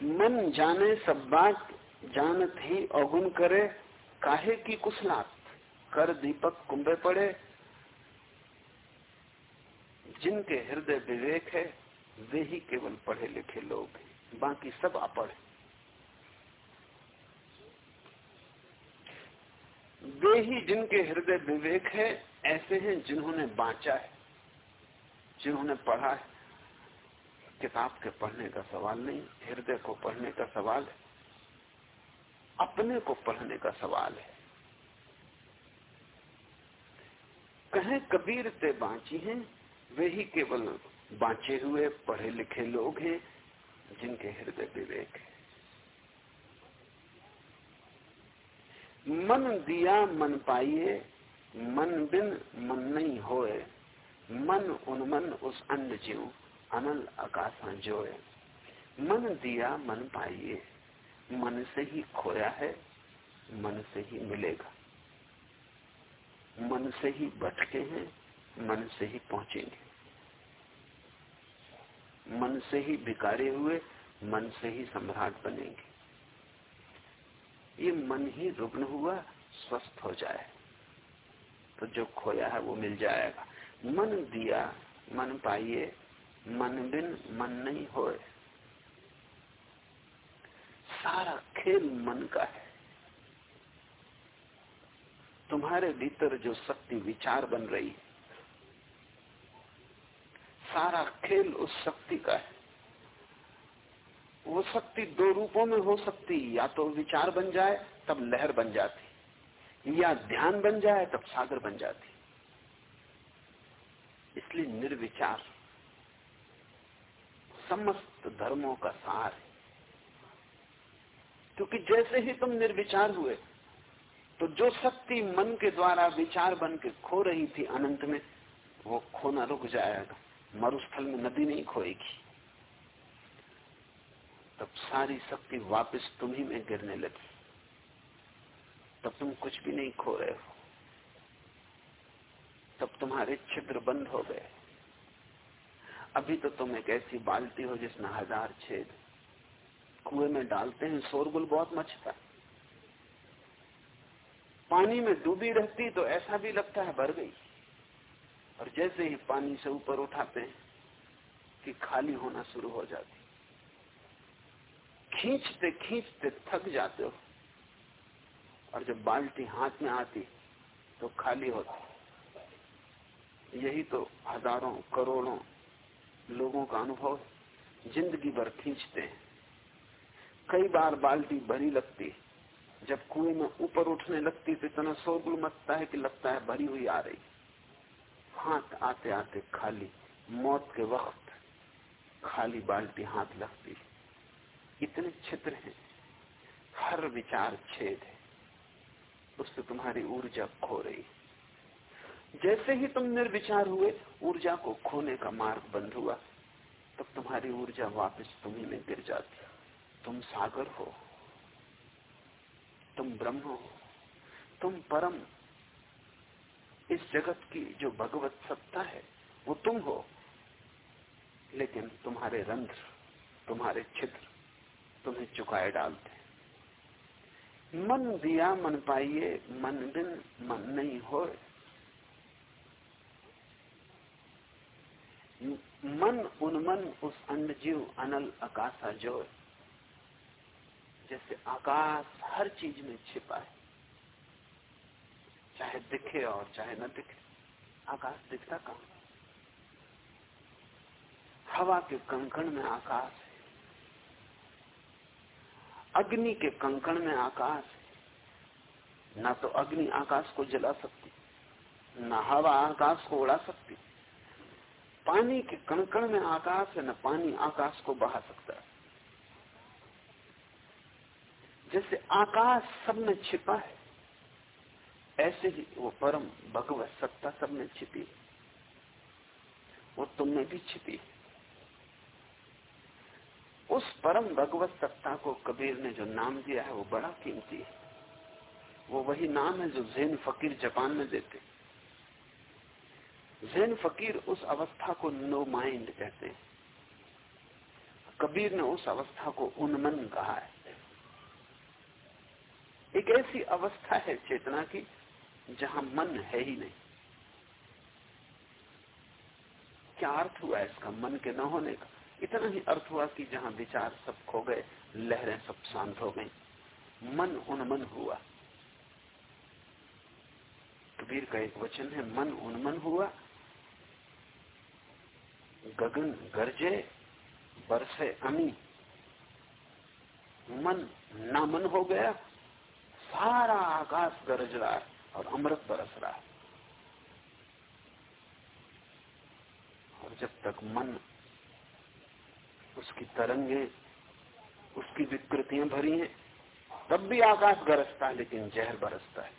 मन जाने सब बात, जानत ही अवगुण करे, काहे की कुशलात कर दीपक कुंभे पड़े। जिनके हृदय विवेक है, वे ही केवल पढ़े लिखे लोग हैं। बाकी सब अपढ़ वे ही जिनके हृदय विवेक है, ऐसे हैं जिन्होंने बांचा है, जिन्होंने पढ़ा है। किताब के पढ़ने का सवाल नहीं, हृदय को पढ़ने का सवाल है। अपने को पढ़ने का सवाल है। कहें कबीर ते बांची हैं, वे ही केवल बांचे हुए पढ़े लिखे लोग हैं, जिनके हृदय विवेक है। मन दिया मन पाइए, मन बिन मन नहीं होए, मन उन्मन उस अन्य जीव अनल आकाशा है, मन दिया मन पाइए, मन से ही खोया है, मन से ही मिलेगा। मन से ही बटके हैं, मन से ही पहुँचेंगे। मन से ही भिकारे हुए, मन से ही सम्राट बनेंगे। ये मन ही रुग्ण हुआ, स्वस्थ हो जाए। तो जो खोया है, वो मिल जाएगा। मन दिया, मन पाइए मन बिन मन नहीं होए। सारा खेल मन का है। तुम्हारे भीतर जो शक्ति विचार बन रही है, सारा खेल उस शक्ति का है। वो शक्ति दो रूपों में हो सकती, या तो विचार बन जाए, तब लहर बन जाती, या ध्यान बन जाए, तब सागर बन जाती। इसलिए निर्विचार। समस्त धर्मों का सार है। क्योंकि जैसे ही तुम निर्विचार हुए तो जो शक्ति मन के द्वारा विचार बन के खो रही थी अनंत में, वो खोना रुक जाएगा। मरुस्थल में नदी नहीं खोएगी। तब सारी शक्ति वापस तुम ही में गिरने लगी। तब तुम कुछ भी नहीं खो रहे हो। तब तुम्हारे छिद्र बंद हो गए। अभी तो तुम एक ऐसी बाल्टी हो जिसमें हज़ार छेद कुएँ में डालते हैं, शोरगुल बहुत मचता है। पानी में डूबी रहती तो ऐसा भी लगता है भर गई। और जैसे ही पानी से ऊपर उठाते हैं कि खाली होना शुरू हो जाती। खींचते खींचते थक जाते हो। और जब बाल्टी हाथ में आती तो खाली होती। यही तो हज़ारों, करोड़ों लोगों का अनुभव ज़िंदगी भर खींचते हैं। कई बार बाल्टी भरी लगती जब कुएँ में ऊपर उठने लगती तो इतना शोरगुल मचता है कि लगता है भरी हुई आ रही। हाथ आते आते खाली, मौत के वक्त खाली बाल्टी हाथ लगती इतने छिद्र हैं। हर विचार छेद है। उससे तुम्हारी ऊर्जा खो रही जैसे ही तुम निर्विचार हुए, ऊर्जा को खोने का मार्ग बंद हुआ, तब तुम्हारी ऊर्जा वापस तुम्ही में गिर जाती। तुम सागर हो, तुम ब्रह्म हो, तुम परम। इस जगत की जो भगवत सत्ता है, वो तुम हो। लेकिन तुम्हारे रंध्र, तुम्हारे छिद्र तुम्हें चुकाए डालते मन दिया मन पाइए, मन बिन मन नहीं हो मन उन्मन उस अंड जीव अनल आकाशा जो जैसे आकाश हर चीज़ में छिपा है। चाहे दिखे और चाहे न दिखे, आकाश दिखता कहा? हवा के कंकण में आकाश है। अग्नि के कंकण में आकाश है। ना तो अग्नि आकाश को जला सकती, न हवा आकाश को उड़ा सकती। पानी के कणकण में आकाश है, न पानी आकाश को बहा सकता है। जैसे आकाश सब में छिपा है, ऐसे ही वो परम भगवत सत्ता सब में छिपी है। वो तुम में भी छिपी है। उस परम भगवत सत्ता को कबीर ने जो नाम दिया है, वो बड़ा कीमती है। वो वही नाम है जो जैन फकीर जापान में देते जैन फकीर उस अवस्था को नो माइंड कहते हैं। कबीर ने उस अवस्था को उन्मन कहा है। एक ऐसी अवस्था है चेतना की, जहाँ मन है ही नहीं। क्या अर्थ हुआ इसका मन के न होने का? इतना ही अर्थ हुआ कि जहाँ विचार सब खो गए, लहरें सब शांत हो गई, मन उन्मन हुआ। कबीर का एक वचन है, मन उन्मन हुआ गगन गरजे, बरसे अमी। मन नामन हो गया, सारा आकाश गरज रहा है और अमृत बरस रहा है। और जब तक मन उसकी तरंगे, उसकी विकृतियाँ भरी हैं, तब भी आकाश गरजता है, लेकिन जहर बरसता है।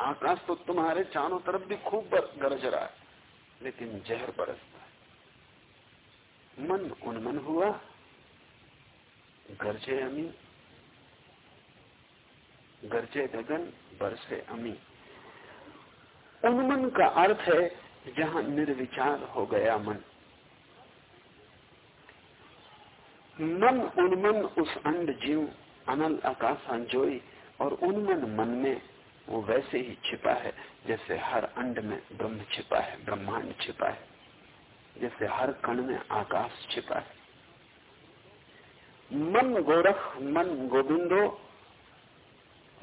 आकाश तो तुम्हारे चारों तरफ़ भी खूब गरज रहा है, लेकिन जहर बरसता मन उन्मन हुआ। गरजे अमी, गर्जे गगन, बरसे अमी। उन्मन का अर्थ है, जहाँ निर्विचार हो गया मन। मन उन्मन उस अंड जीव, अनल आकाश अंजोई और उन्मन मन में, वो वैसे ही छिपा है, जैसे हर अंड में ब्रह्म छिपा है, ब्रह्मांड छिपा है। जैसे हर कण में आकाश छिपा है। मन गोरख, मन गोविंदो,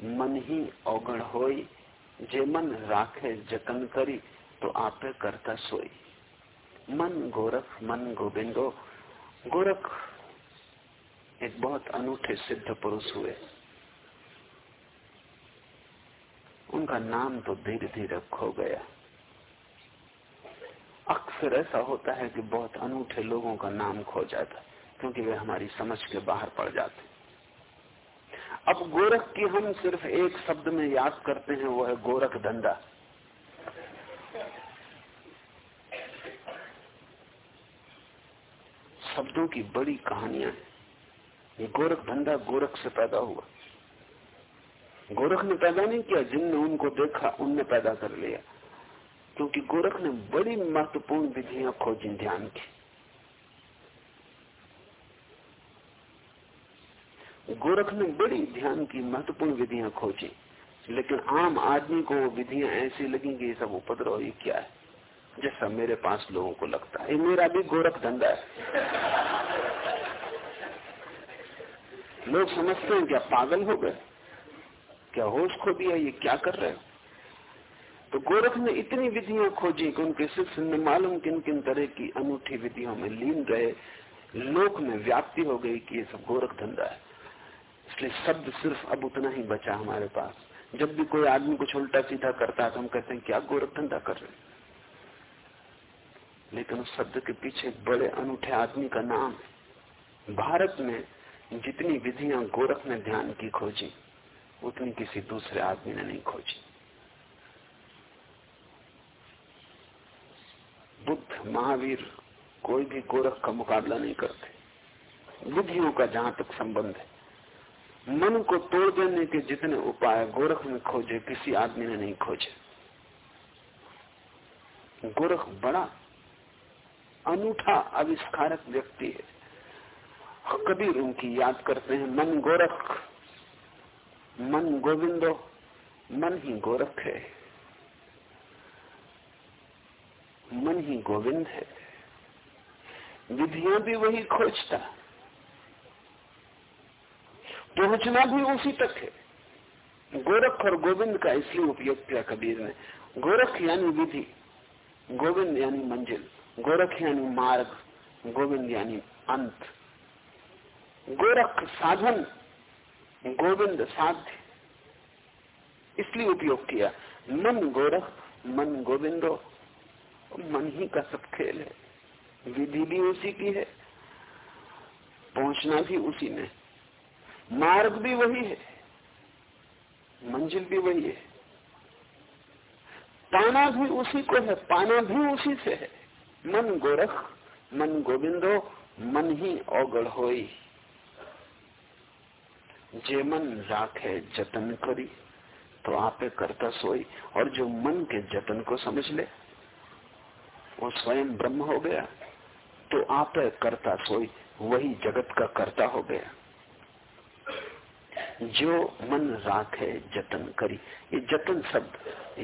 मन ही अवगण होई। जे मन राखे, जतन करी तो आपे करता सोई। मन गोरख, मन गोविंदो। गोरख एक बहुत अनूठे सिद्ध पुरुष हुए। उनका नाम तो धीरे धीरे खो गया। अक्सर ऐसा होता है कि बहुत अनूठे लोगों का नाम खो जाता है, क्योंकि वे हमारी समझ के बाहर पड़ जाते अब गोरख की हम सिर्फ़ एक शब्द में याद करते हैं, वो है गोरख धंधा। शब्दों की बड़ी कहानियाँ हैं। ये गोरख धंधा गोरख से पैदा हुआ। गोरख ने पैदा नहीं किया, जिनने उनको देखा, उनने पैदा कर लिया। क्योंकि गोरख ने बड़ी महत्वपूर्ण विधियाँ खोजी ध्यान की। गोरख ने बड़ी ध्यान की, महत्वपूर्ण विधियाँ खोजी, लेकिन आम आदमी को वो विधियाँ ऐसी लगी कि ये सब उपद्रव ही क्या है, जैसा मेरे पास लोगों को लगता है। मेरा भी गोरख धंधा है। लोग समझते हैं, क्या पागल हो गए? क्या होश खो दिया? ये क्या कर रहे हो? तो गोरख ने इतनी विधियाँ खोजी कि उनके शिष्य ने मालूम किन किन तरह की अनूठी विधियों में लीन रहे। लोक में व्याप्ति हो गई कि ये सब गोरख धंधा है। इसलिए शब्द सिर्फ़ अब उतना ही बचा हमारे पास। जब भी कोई आदमी कुछ उल्टा सीधा करता है तो हम कहते हैं, क्या गोरख धंधा कर रहे लेकिन उस शब्द के पीछे बड़े अनूठे आदमी का नाम है। भारत में जितनी विधियाँ गोरख ने ध्यान की खोजी, उतनी किसी दूसरे आदमी ने नहीं खोजी। बुद्ध, महावीर कोई भी गोरख का मुकाबला नहीं करते। बुद्धियों का जहाँ तक संबंध है। मन को तोड़ देने के जितने उपाय गोरख में खोजे, किसी आदमी ने नहीं खोजे। गोरख बड़ा, अनूठा, आविष्कारक व्यक्ति है। कबीर उनकी याद करते हैं, मन गोरख, मन गोविंदो, मन ही गोरख है। मन ही गोविंद है। विधियाँ भी वही खोजता। पहुँचना भी उसी तक है। गोरख और गोविंद का इसलिए उपयोग किया कबीर ने। गोरख यानी विधि, गोविंद यानी मंजिल, गोरख यानी मार्ग, गोविंद यानी अंत। गोरख साधन, गोविंद साध्य। इसलिए उपयोग किया। मन गोरख, मन गोविंदो। मन ही का सब खेल है। विधि भी उसी की है, पहुँचना भी उसी में। मार्ग भी वही है, मंजिल भी वही है। पाना भी उसी को है, पाना भी उसी से है। मन गोरख, मन गोविंदो, मन ही औगढ़ होई। जे मन राखे जतन करी तो आपे करता सोई। और जो मन के जतन को समझ ले वो स्वयं ब्रह्म हो गया तो आप करता सोई, वही जगत का कर्ता हो गया। जो मन राख है जतन करी, ये जतन शब्द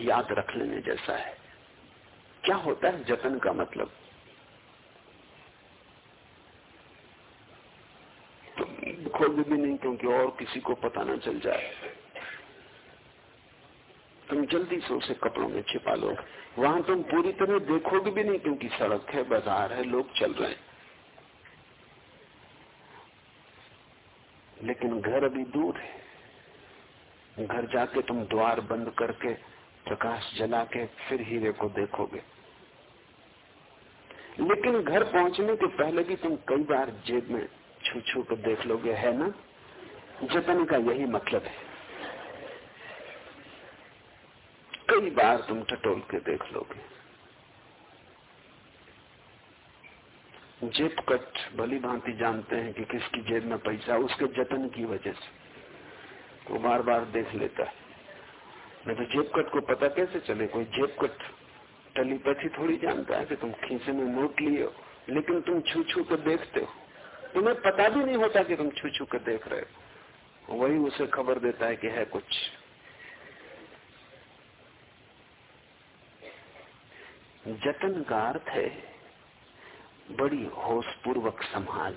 याद रख लेने जैसा है। क्या होता है जतन का मतलब? तो खोल भी नहीं, क्योंकि और किसी को पता ना चल जाए। तुम जल्दी से उसे कपड़ों में छिपा लो। वहाँ तुम पूरी तरह देखोगे भी नहीं क्योंकि सड़क है, बाज़ार है, लोग चल रहे हैं। लेकिन घर अभी दूर है। घर जाके तुम द्वार बंद करके, प्रकाश जला के, फिर हीरे को देखोगे। लेकिन घर पहुँचने के पहले भी तुम कई बार जेब में छू छू कर देख लोगे, है ना? जतन का यही मतलब है। कई बार तुम टटोल के देख लोगे। जेब कट, भली भांति जानते हैं कि किसकी जेब में पैसा, उसके जतन की वजह से। वो बार बार देख लेता है। नहीं तो जेब कट को पता कैसे चले? कोई जेब कट टेलीपैथी थोड़ी जानता है कि तुम खींचे में नोट लिए हो, लेकिन तुम छू छू कर देखते हो। तुम्हें पता भी नहीं होता कि तुम छू छू कर देख रहे हो। वही उसे खबर देता है कि है कुछ। जतन का अर्थ है बड़ी होश पूर्वक संभाल।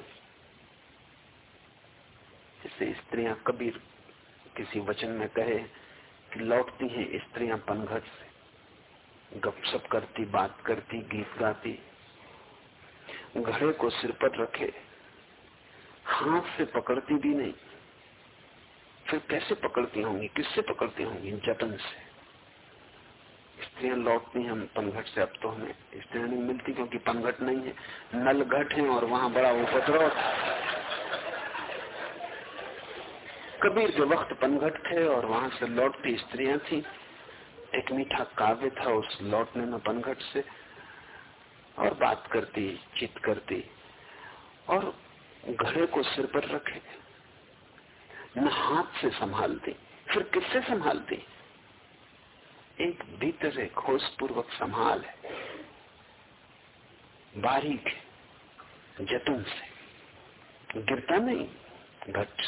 जैसे स्त्रियाँ कबीर किसी वचन में कहे कि लौटती हैं स्त्रियाँ पनघट से। गपशप करती, बात करती, गीत गाती। घड़े को सिर पर रखे, हाथ से पकड़ती भी नहीं। फिर कैसे पकड़ती होंगी, किससे पकड़ती होंगी? जतन से। स्त्रियाँ लौटती हम पनघट से अब तो हमें स्त्रियाँ नहीं मिलती क्योंकि पनघट नहीं है। नल घट है और वहाँ बड़ा उपद्रव। कबीर के वक्त पनघट थे और वहाँ से लौटती स्त्रियाँ थी। एक मीठा काव्य था उस लौटने में पनघट से। और बात करती, चित करती, और घड़े को सिर पर रखे। न हाथ से संभालती, फिर किससे संभालती? एक भीतर एक खोज पूर्वक संभाल है। बारीक जतन से। गिरता नहीं, घट।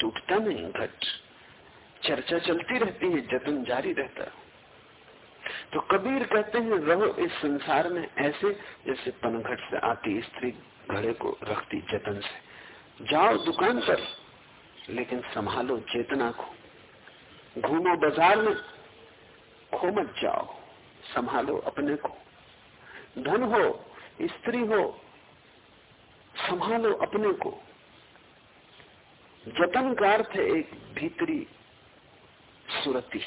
टूटता नहीं, घट। चर्चा चलती रहती है, जतन जारी रहता तो कबीर कहते हैं, रहो इस संसार में ऐसे, जैसे पनघट से आती स्त्री घड़े को रखती जतन से। जाओ दुकान पर, लेकिन संभालो चेतना को। घूमो बाज़ार में खो मत जाओ, संभालो अपने को। धन हो, स्त्री हो, संभालो अपने को। जतन का अर्थ है एक भीतरी सुरति।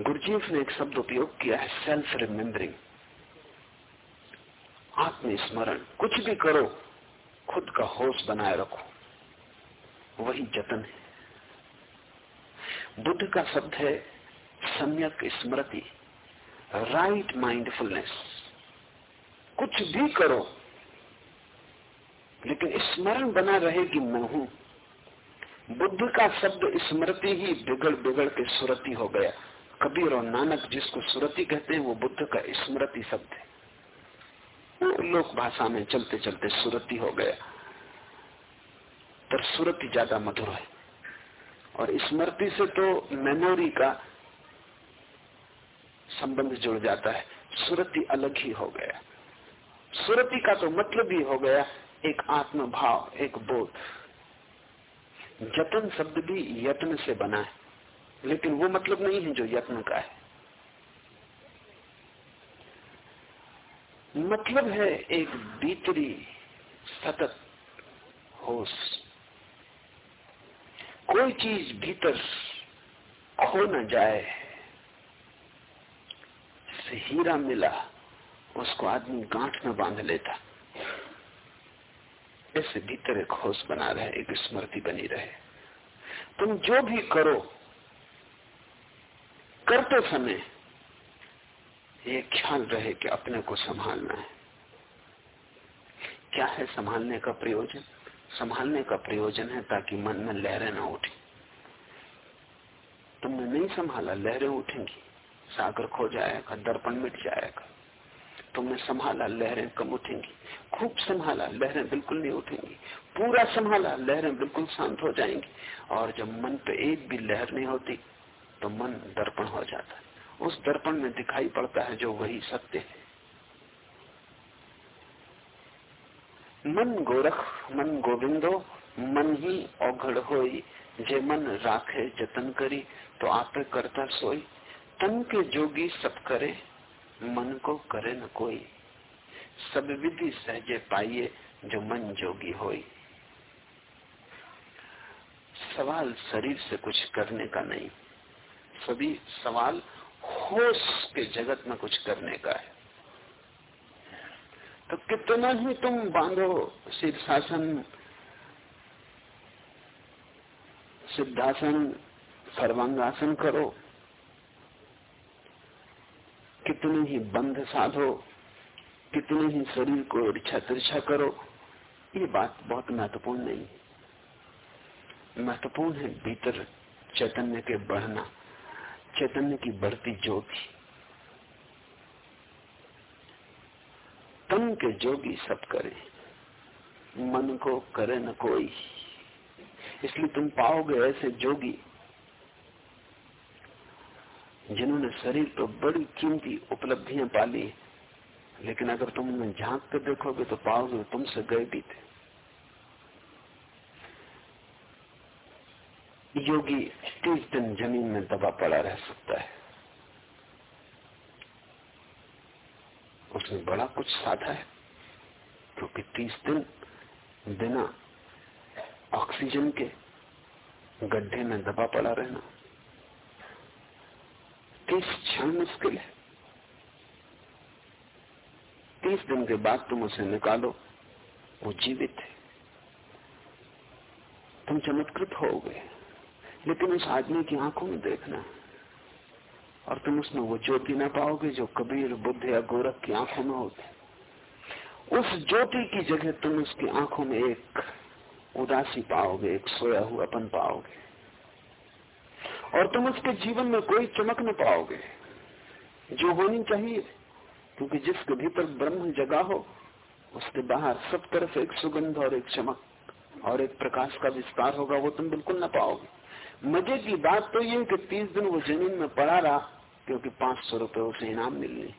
गुरुजीफ ने एक शब्द उपयोग किया है सेल्फ रिमेम्बरिंग आत्मस्मरण। कुछ भी करो, खुद का होश बनाए रखो। वही जतन है। बुद्ध का शब्द है सम्यक स्मृति राइट माइंडफुलनेस कुछ भी करो, लेकिन स्मरण बना रहे कि मैं हूँ। बुद्ध का शब्द स्मृति ही बिगड़ बिगड़ के सुरति हो गया। कबीर और नानक जिसको सुरति कहते हैं, वो बुद्ध का स्मृति शब्द है। लोक भाषा में चलते चलते सुरति हो गया। पर सुरति ज़्यादा मधुर है। और स्मृति से तो मेमोरी का संबंध जुड़ जाता है। सुरति अलग ही हो गया। सुरति का तो मतलब ही हो गया एक आत्म भाव एक बोध। जतन शब्द भी यत्न से बना है। लेकिन वो मतलब नहीं है जो यत्न का है। मतलब है एक भीतरी सतत होश। कोई चीज़ भीतर खो न जाए। से हीरा मिला, उसको आदमी गांठ में बाँध लेता। ऐसे भीतर एक होश बना रहे, एक स्मृति बनी रहे। तुम जो भी करो, करते समय ये ख्याल रहे कि अपने को संभालना है। क्या है संभालने का प्रयोजन? संभालने का प्रयोजन है ताकि मन में लहरें ना उठे। तुमने नहीं संभाला, लहरें उठेंगी। सागर खो जाएगा, दर्पण मिट जाएगा। तुमने संभाला, लहरें कम उठेंगी। खूब संभाला, लहरें बिल्कुल नहीं उठेंगी। पूरा संभाला, लहरें बिल्कुल शांत हो जाएँगी। और जब मन पे एक भी लहर नहीं होती तो मन दर्पण हो जाता है। उस दर्पण में दिखाई पड़ता है जो वही सत्य है। मन गोरख, मन गोविंदो, मन ही औघड़ होई। जे मन राखे, जतन करी तो आपे करता सोई। तन के जोगी सब करे, मन को करे न कोई। सब विधि सहजे पाइए जो मन जोगी होई। सवाल शरीर से कुछ करने का नहीं। सभी सवाल होश के जगत में कुछ करने का है। तो कितना ही तुम बांधो शीर्षासन सिद्धासन, सर्वांगासन करो। कितने ही बंध साधो, कितने ही शरीर को इच्छा तिरछा करो, ये बात बहुत महत्वपूर्ण नहीं महत्वपूर्ण है भीतर चैतन्य के बढ़ना, चैतन्य की बढ़ती ज्योति तन के जोगी सब करे, मन को करे न कोई। इसलिए तुम पाओगे ऐसे जोगी जिन्होंने शरीर पर बड़ी कीमती उपलब्धियाँ पाली लेकिन अगर तुम उन्हें झाँक कर देखोगे तो पाओगे तुमसे गए भी थे। योगी तीस दिन ज़मीन में दबा पड़ा रह सकता है। उसने बड़ा कुछ साधा है, क्योंकि तीस दिन बिना ऑक्सीजन के गड्ढे में दबा पड़ा रहना तीस क्षण मुश्किल है। तीस दिन के बाद तुम उसे निकालो, वो जीवित है। तुम चमत्कृत हो गए, लेकिन उस आदमी की आँखों में देखना, और तुम उसमें वो ज्योति ना पाओगे जो कबीर, बुद्ध या गोरख की आँखों में होती उस ज्योति की जगह तुम उसकी आँखों में एक उदासी पाओगे, एक सोया हुआपन पाओगे। और तुम उसके जीवन में कोई चमक न पाओगे। जो होनी चाहिए, क्योंकि जिसके भीतर ब्रह्म जगा हो, उसके बाहर सब तरफ़ एक सुगंध और एक चमक और एक प्रकाश का विस्तार होगा, वो तुम बिल्कुल न पाओगे। मज़े की बात तो ये कि तीस दिन वो ज़मीन में पड़ा रहा, क्योंकि पाँच सौ रुपए उसे इनाम मिलने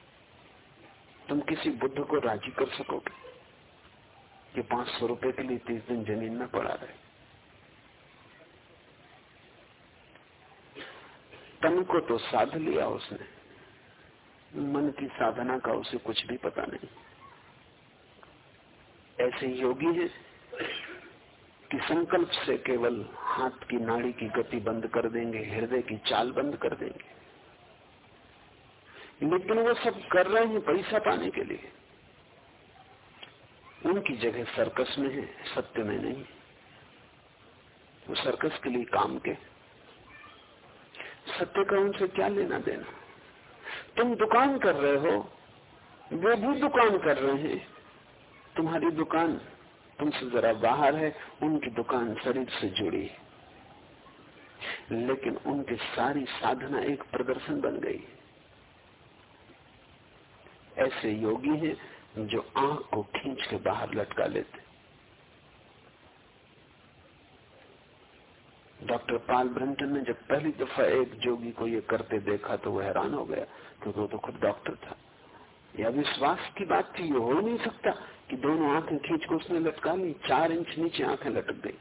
तुम किसी बुद्ध को राज़ी कर सकोगे कि पाँच सौ रुपए के लिए तीस दिन ज़मीन में पड़ा रहे। तन को तो साध लिया उसने। मन की साधना का उसे कुछ भी पता नहीं। ऐसे योगी है कि संकल्प से केवल हाथ की नाड़ी की गति बंद कर देंगे, हृदय की चाल बंद कर देंगे। लेकिन वो सब कर रहे हैं पैसा पाने के लिए। उनकी जगह सर्कस में है, सत्य में नहीं। वो सर्कस के लिए काम के सत्य का उनसे क्या लेना देना? तुम दुकान कर रहे हो, वो भी दुकान कर रहे हैं। तुम्हारी दुकान तुमसे जरा बाहर है, उनकी दुकान शरीर से जुड़ी है। लेकिन उनकी सारी साधना एक प्रदर्शन बन गई। ऐसे योगी हैं जो आँख को खींच के बाहर लटका लेते डॉक्टर पाल ब्रंटन ने जब पहली दफ़ा एक जोगी को ये करते देखा तो वो हैरान हो गया, क्योंकि वो तो खुद डॉक्टर था। यह विश्वास की बात थी, ये हो नहीं सकता कि दोनों आँखें खींच को उसने लटका ली, चार इंच नीचे आँखें लटक गई।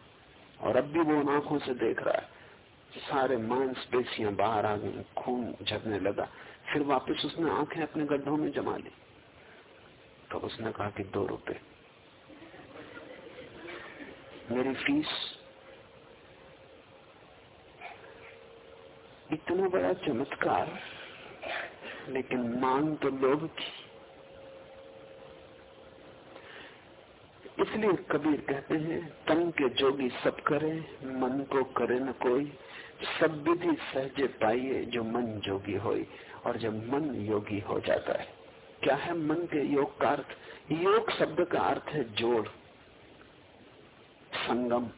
और अब भी वो उन आँखों से देख रहा है। सारे मांसपेशियाँ बाहर आ गई, खून झरने लगा। फिर वापस उसने आँखें अपने गड्ढों में जमा ली। तो उसने कहा कि दो रुपए। मेरी फ़ीस इतना बड़ा चमत्कार, लेकिन मांग तो लोग की। इसलिए कबीर कहते हैं, तन के जोगी सब करे, मन को करे न कोई। सब विधि सहजे पाइए जो मन जोगी होई और जब मन योगी हो जाता है। क्या है मन के योग का अर्थ? योग शब्द का अर्थ है जोड़, संगम,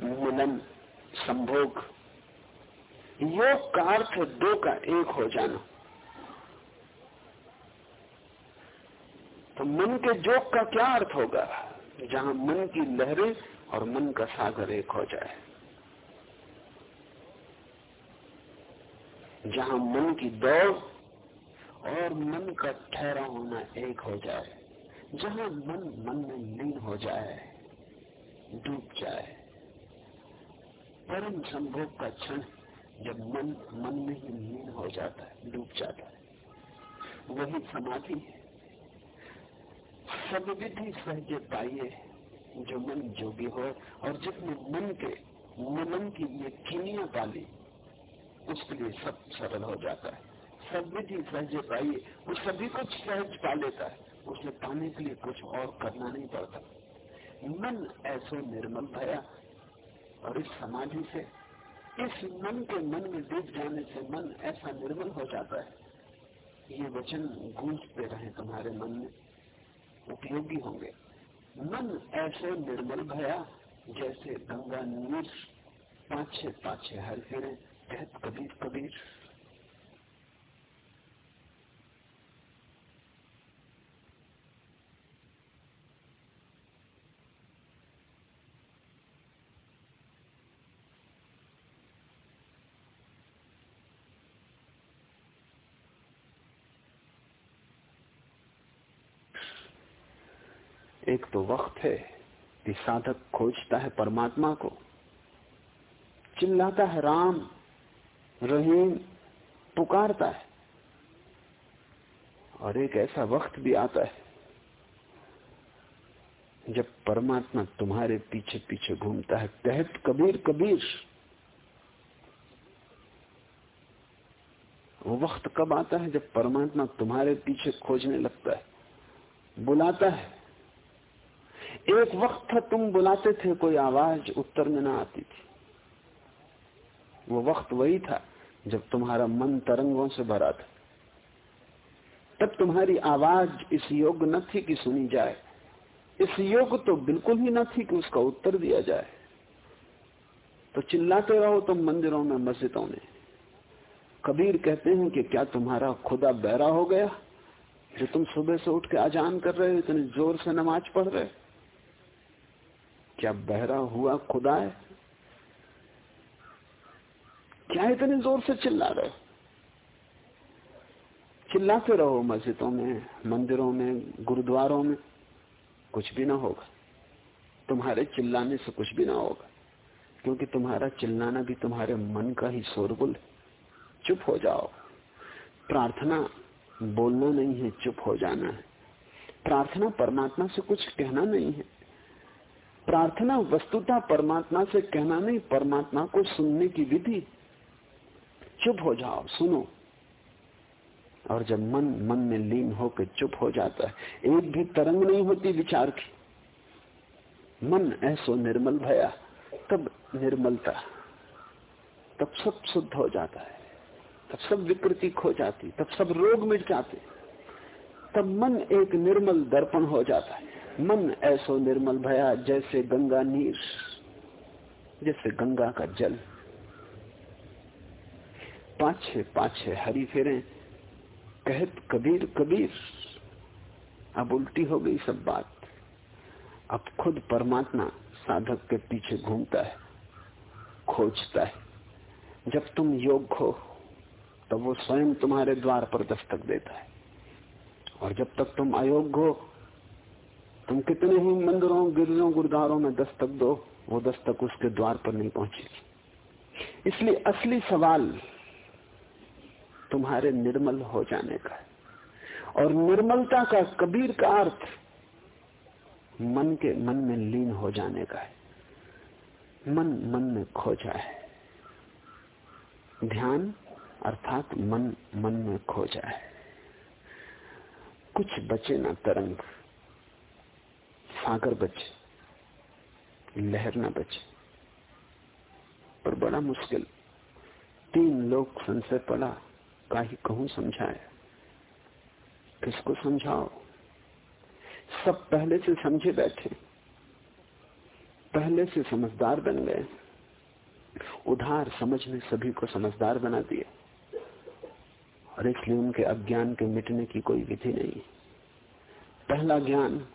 मिलन, संभोग। योग का अर्थ दो का एक हो जाना। तो मन के जोग का क्या अर्थ होगा? जहाँ मन की लहरें और मन का सागर एक हो जाए। जहाँ मन की दौड़ और मन का ठहरा होना एक हो जाए। जहाँ मन मन में लीन हो जाए, डूब जाए। परम संभोग का क्षण जब मन मन में ही लीन हो जाता है, डूब जाता है। वही समाधि है। सब विधि सहज पाइए, जो मन जोगी हो, और जिसने मन के, मनन की ये कीमिया पाली, उसके लिए सब सरल हो जाता है। सब विधि सहज पाइए, वो सभी कुछ सहज पा लेता है। उसे पाने के लिए कुछ और करना नहीं पड़ता। मन ऐसे निर्मल भया, और इस समाधि से इस मन के मन में डूब जाने से मन ऐसा निर्मल हो जाता है ये वचन गूंजते रहे तुम्हारे मन में। उपयोगी होंगे। मन ऐसे निर्मल भया जैसे गंगा नीर पाछे पाछे हर फिर कहत कबीर कबीर एक तो वक्त है, कि साधक खोजता है परमात्मा को। चिल्लाता है, राम, रहीम, पुकारता है। और एक ऐसा वक्त भी आता है, जब परमात्मा तुम्हारे पीछे पीछे घूमता है कहत कबीर कबीर वो वक्त कब आता है, जब परमात्मा तुम्हारे पीछे खोजने लगता है, बुलाता है। एक वक्त था तुम बुलाते थे, कोई आवाज़ उत्तर में ना आती थी। वो वक्त वही था जब तुम्हारा मन तरंगों से भरा था। तब तुम्हारी आवाज़ इस योग्य न थी कि सुनी जाए। इस योग्य तो बिल्कुल ही न थी कि उसका उत्तर दिया जाए। तो चिल्लाते रहो तुम मंदिरों में, मस्जिदों में। कबीर कहते हैं कि क्या तुम्हारा खुदा बहरा हो गया? जो तुम सुबह से उठ के आजान कर रहे हो, इतने ज़ोर से नमाज़ पढ़ रहे क्या बहरा हुआ खुदा है? क्या इतने ज़ोर से चिल्ला रहे? चिल्लाते रहो मस्जिदों में, मंदिरों में, गुरुद्वारों में। कुछ भी ना होगा। तुम्हारे चिल्लाने से कुछ भी ना होगा। क्योंकि तुम्हारा चिल्लाना भी तुम्हारे मन का ही शोरगुल चुप हो जाओ। प्रार्थना बोलना नहीं है, चुप हो जाना है। प्रार्थना परमात्मा से कुछ कहना नहीं है। प्रार्थना वस्तुता परमात्मा से कहना नहीं, परमात्मा को सुनने की विधि। चुप हो जाओ, सुनो। और जब मन मन में लीन होकर चुप हो जाता है, एक भी तरंग नहीं होती विचार की। मन ऐसो निर्मल भया, तब निर्मलता, तब सब शुद्ध हो जाता है, तब सब विकृति खो जाती, तब सब रोग मिट जाते। तब मन एक निर्मल दर्पण हो जाता है। मन ऐसो निर्मल भया जैसे गंगा नीर, जैसे गंगा का जल। पाछे पाछे हरी फेरे, कहत कबीर कबीर, अब उल्टी हो गई सब बात। अब खुद परमात्मा साधक के पीछे घूमता है, खोजता है। जब तुम योग हो, तब वो स्वयं तुम्हारे द्वार पर दस्तक देता है। और जब तक तुम अयोग्य हो तुम कितने ही मंदिरों गिरजों गुरुद्वारों में दस्तक दो, वो दस्तक उसके द्वार पर नहीं पहुंचेगी। इसलिए असली सवाल तुम्हारे निर्मल हो जाने का है। और निर्मलता का कबीर का अर्थ मन के मन में लीन हो जाने का है। मन मन में खो जाए ध्यान अर्थात मन मन में खो जाए कुछ बचे ना तरंग। सागर बचे, लहर ना बचे। पर बड़ा मुश्किल। तीन लोग संशय पड़ा का ही कहूँ समझाए? किसको समझाओ? सब पहले से समझे बैठे। पहले से समझदार बन गए। उधार समझ ने सभी को समझदार बना दिया। और इसलिए उनके अज्ञान के मिटने की कोई विधि नहीं। पहला ज्ञान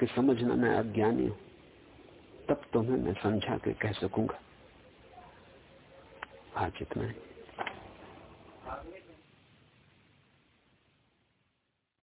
कि समझना मैं अज्ञानी हूँ, तब तुम्हें मैं समझा के कह सकूँगा। आज इतना ही।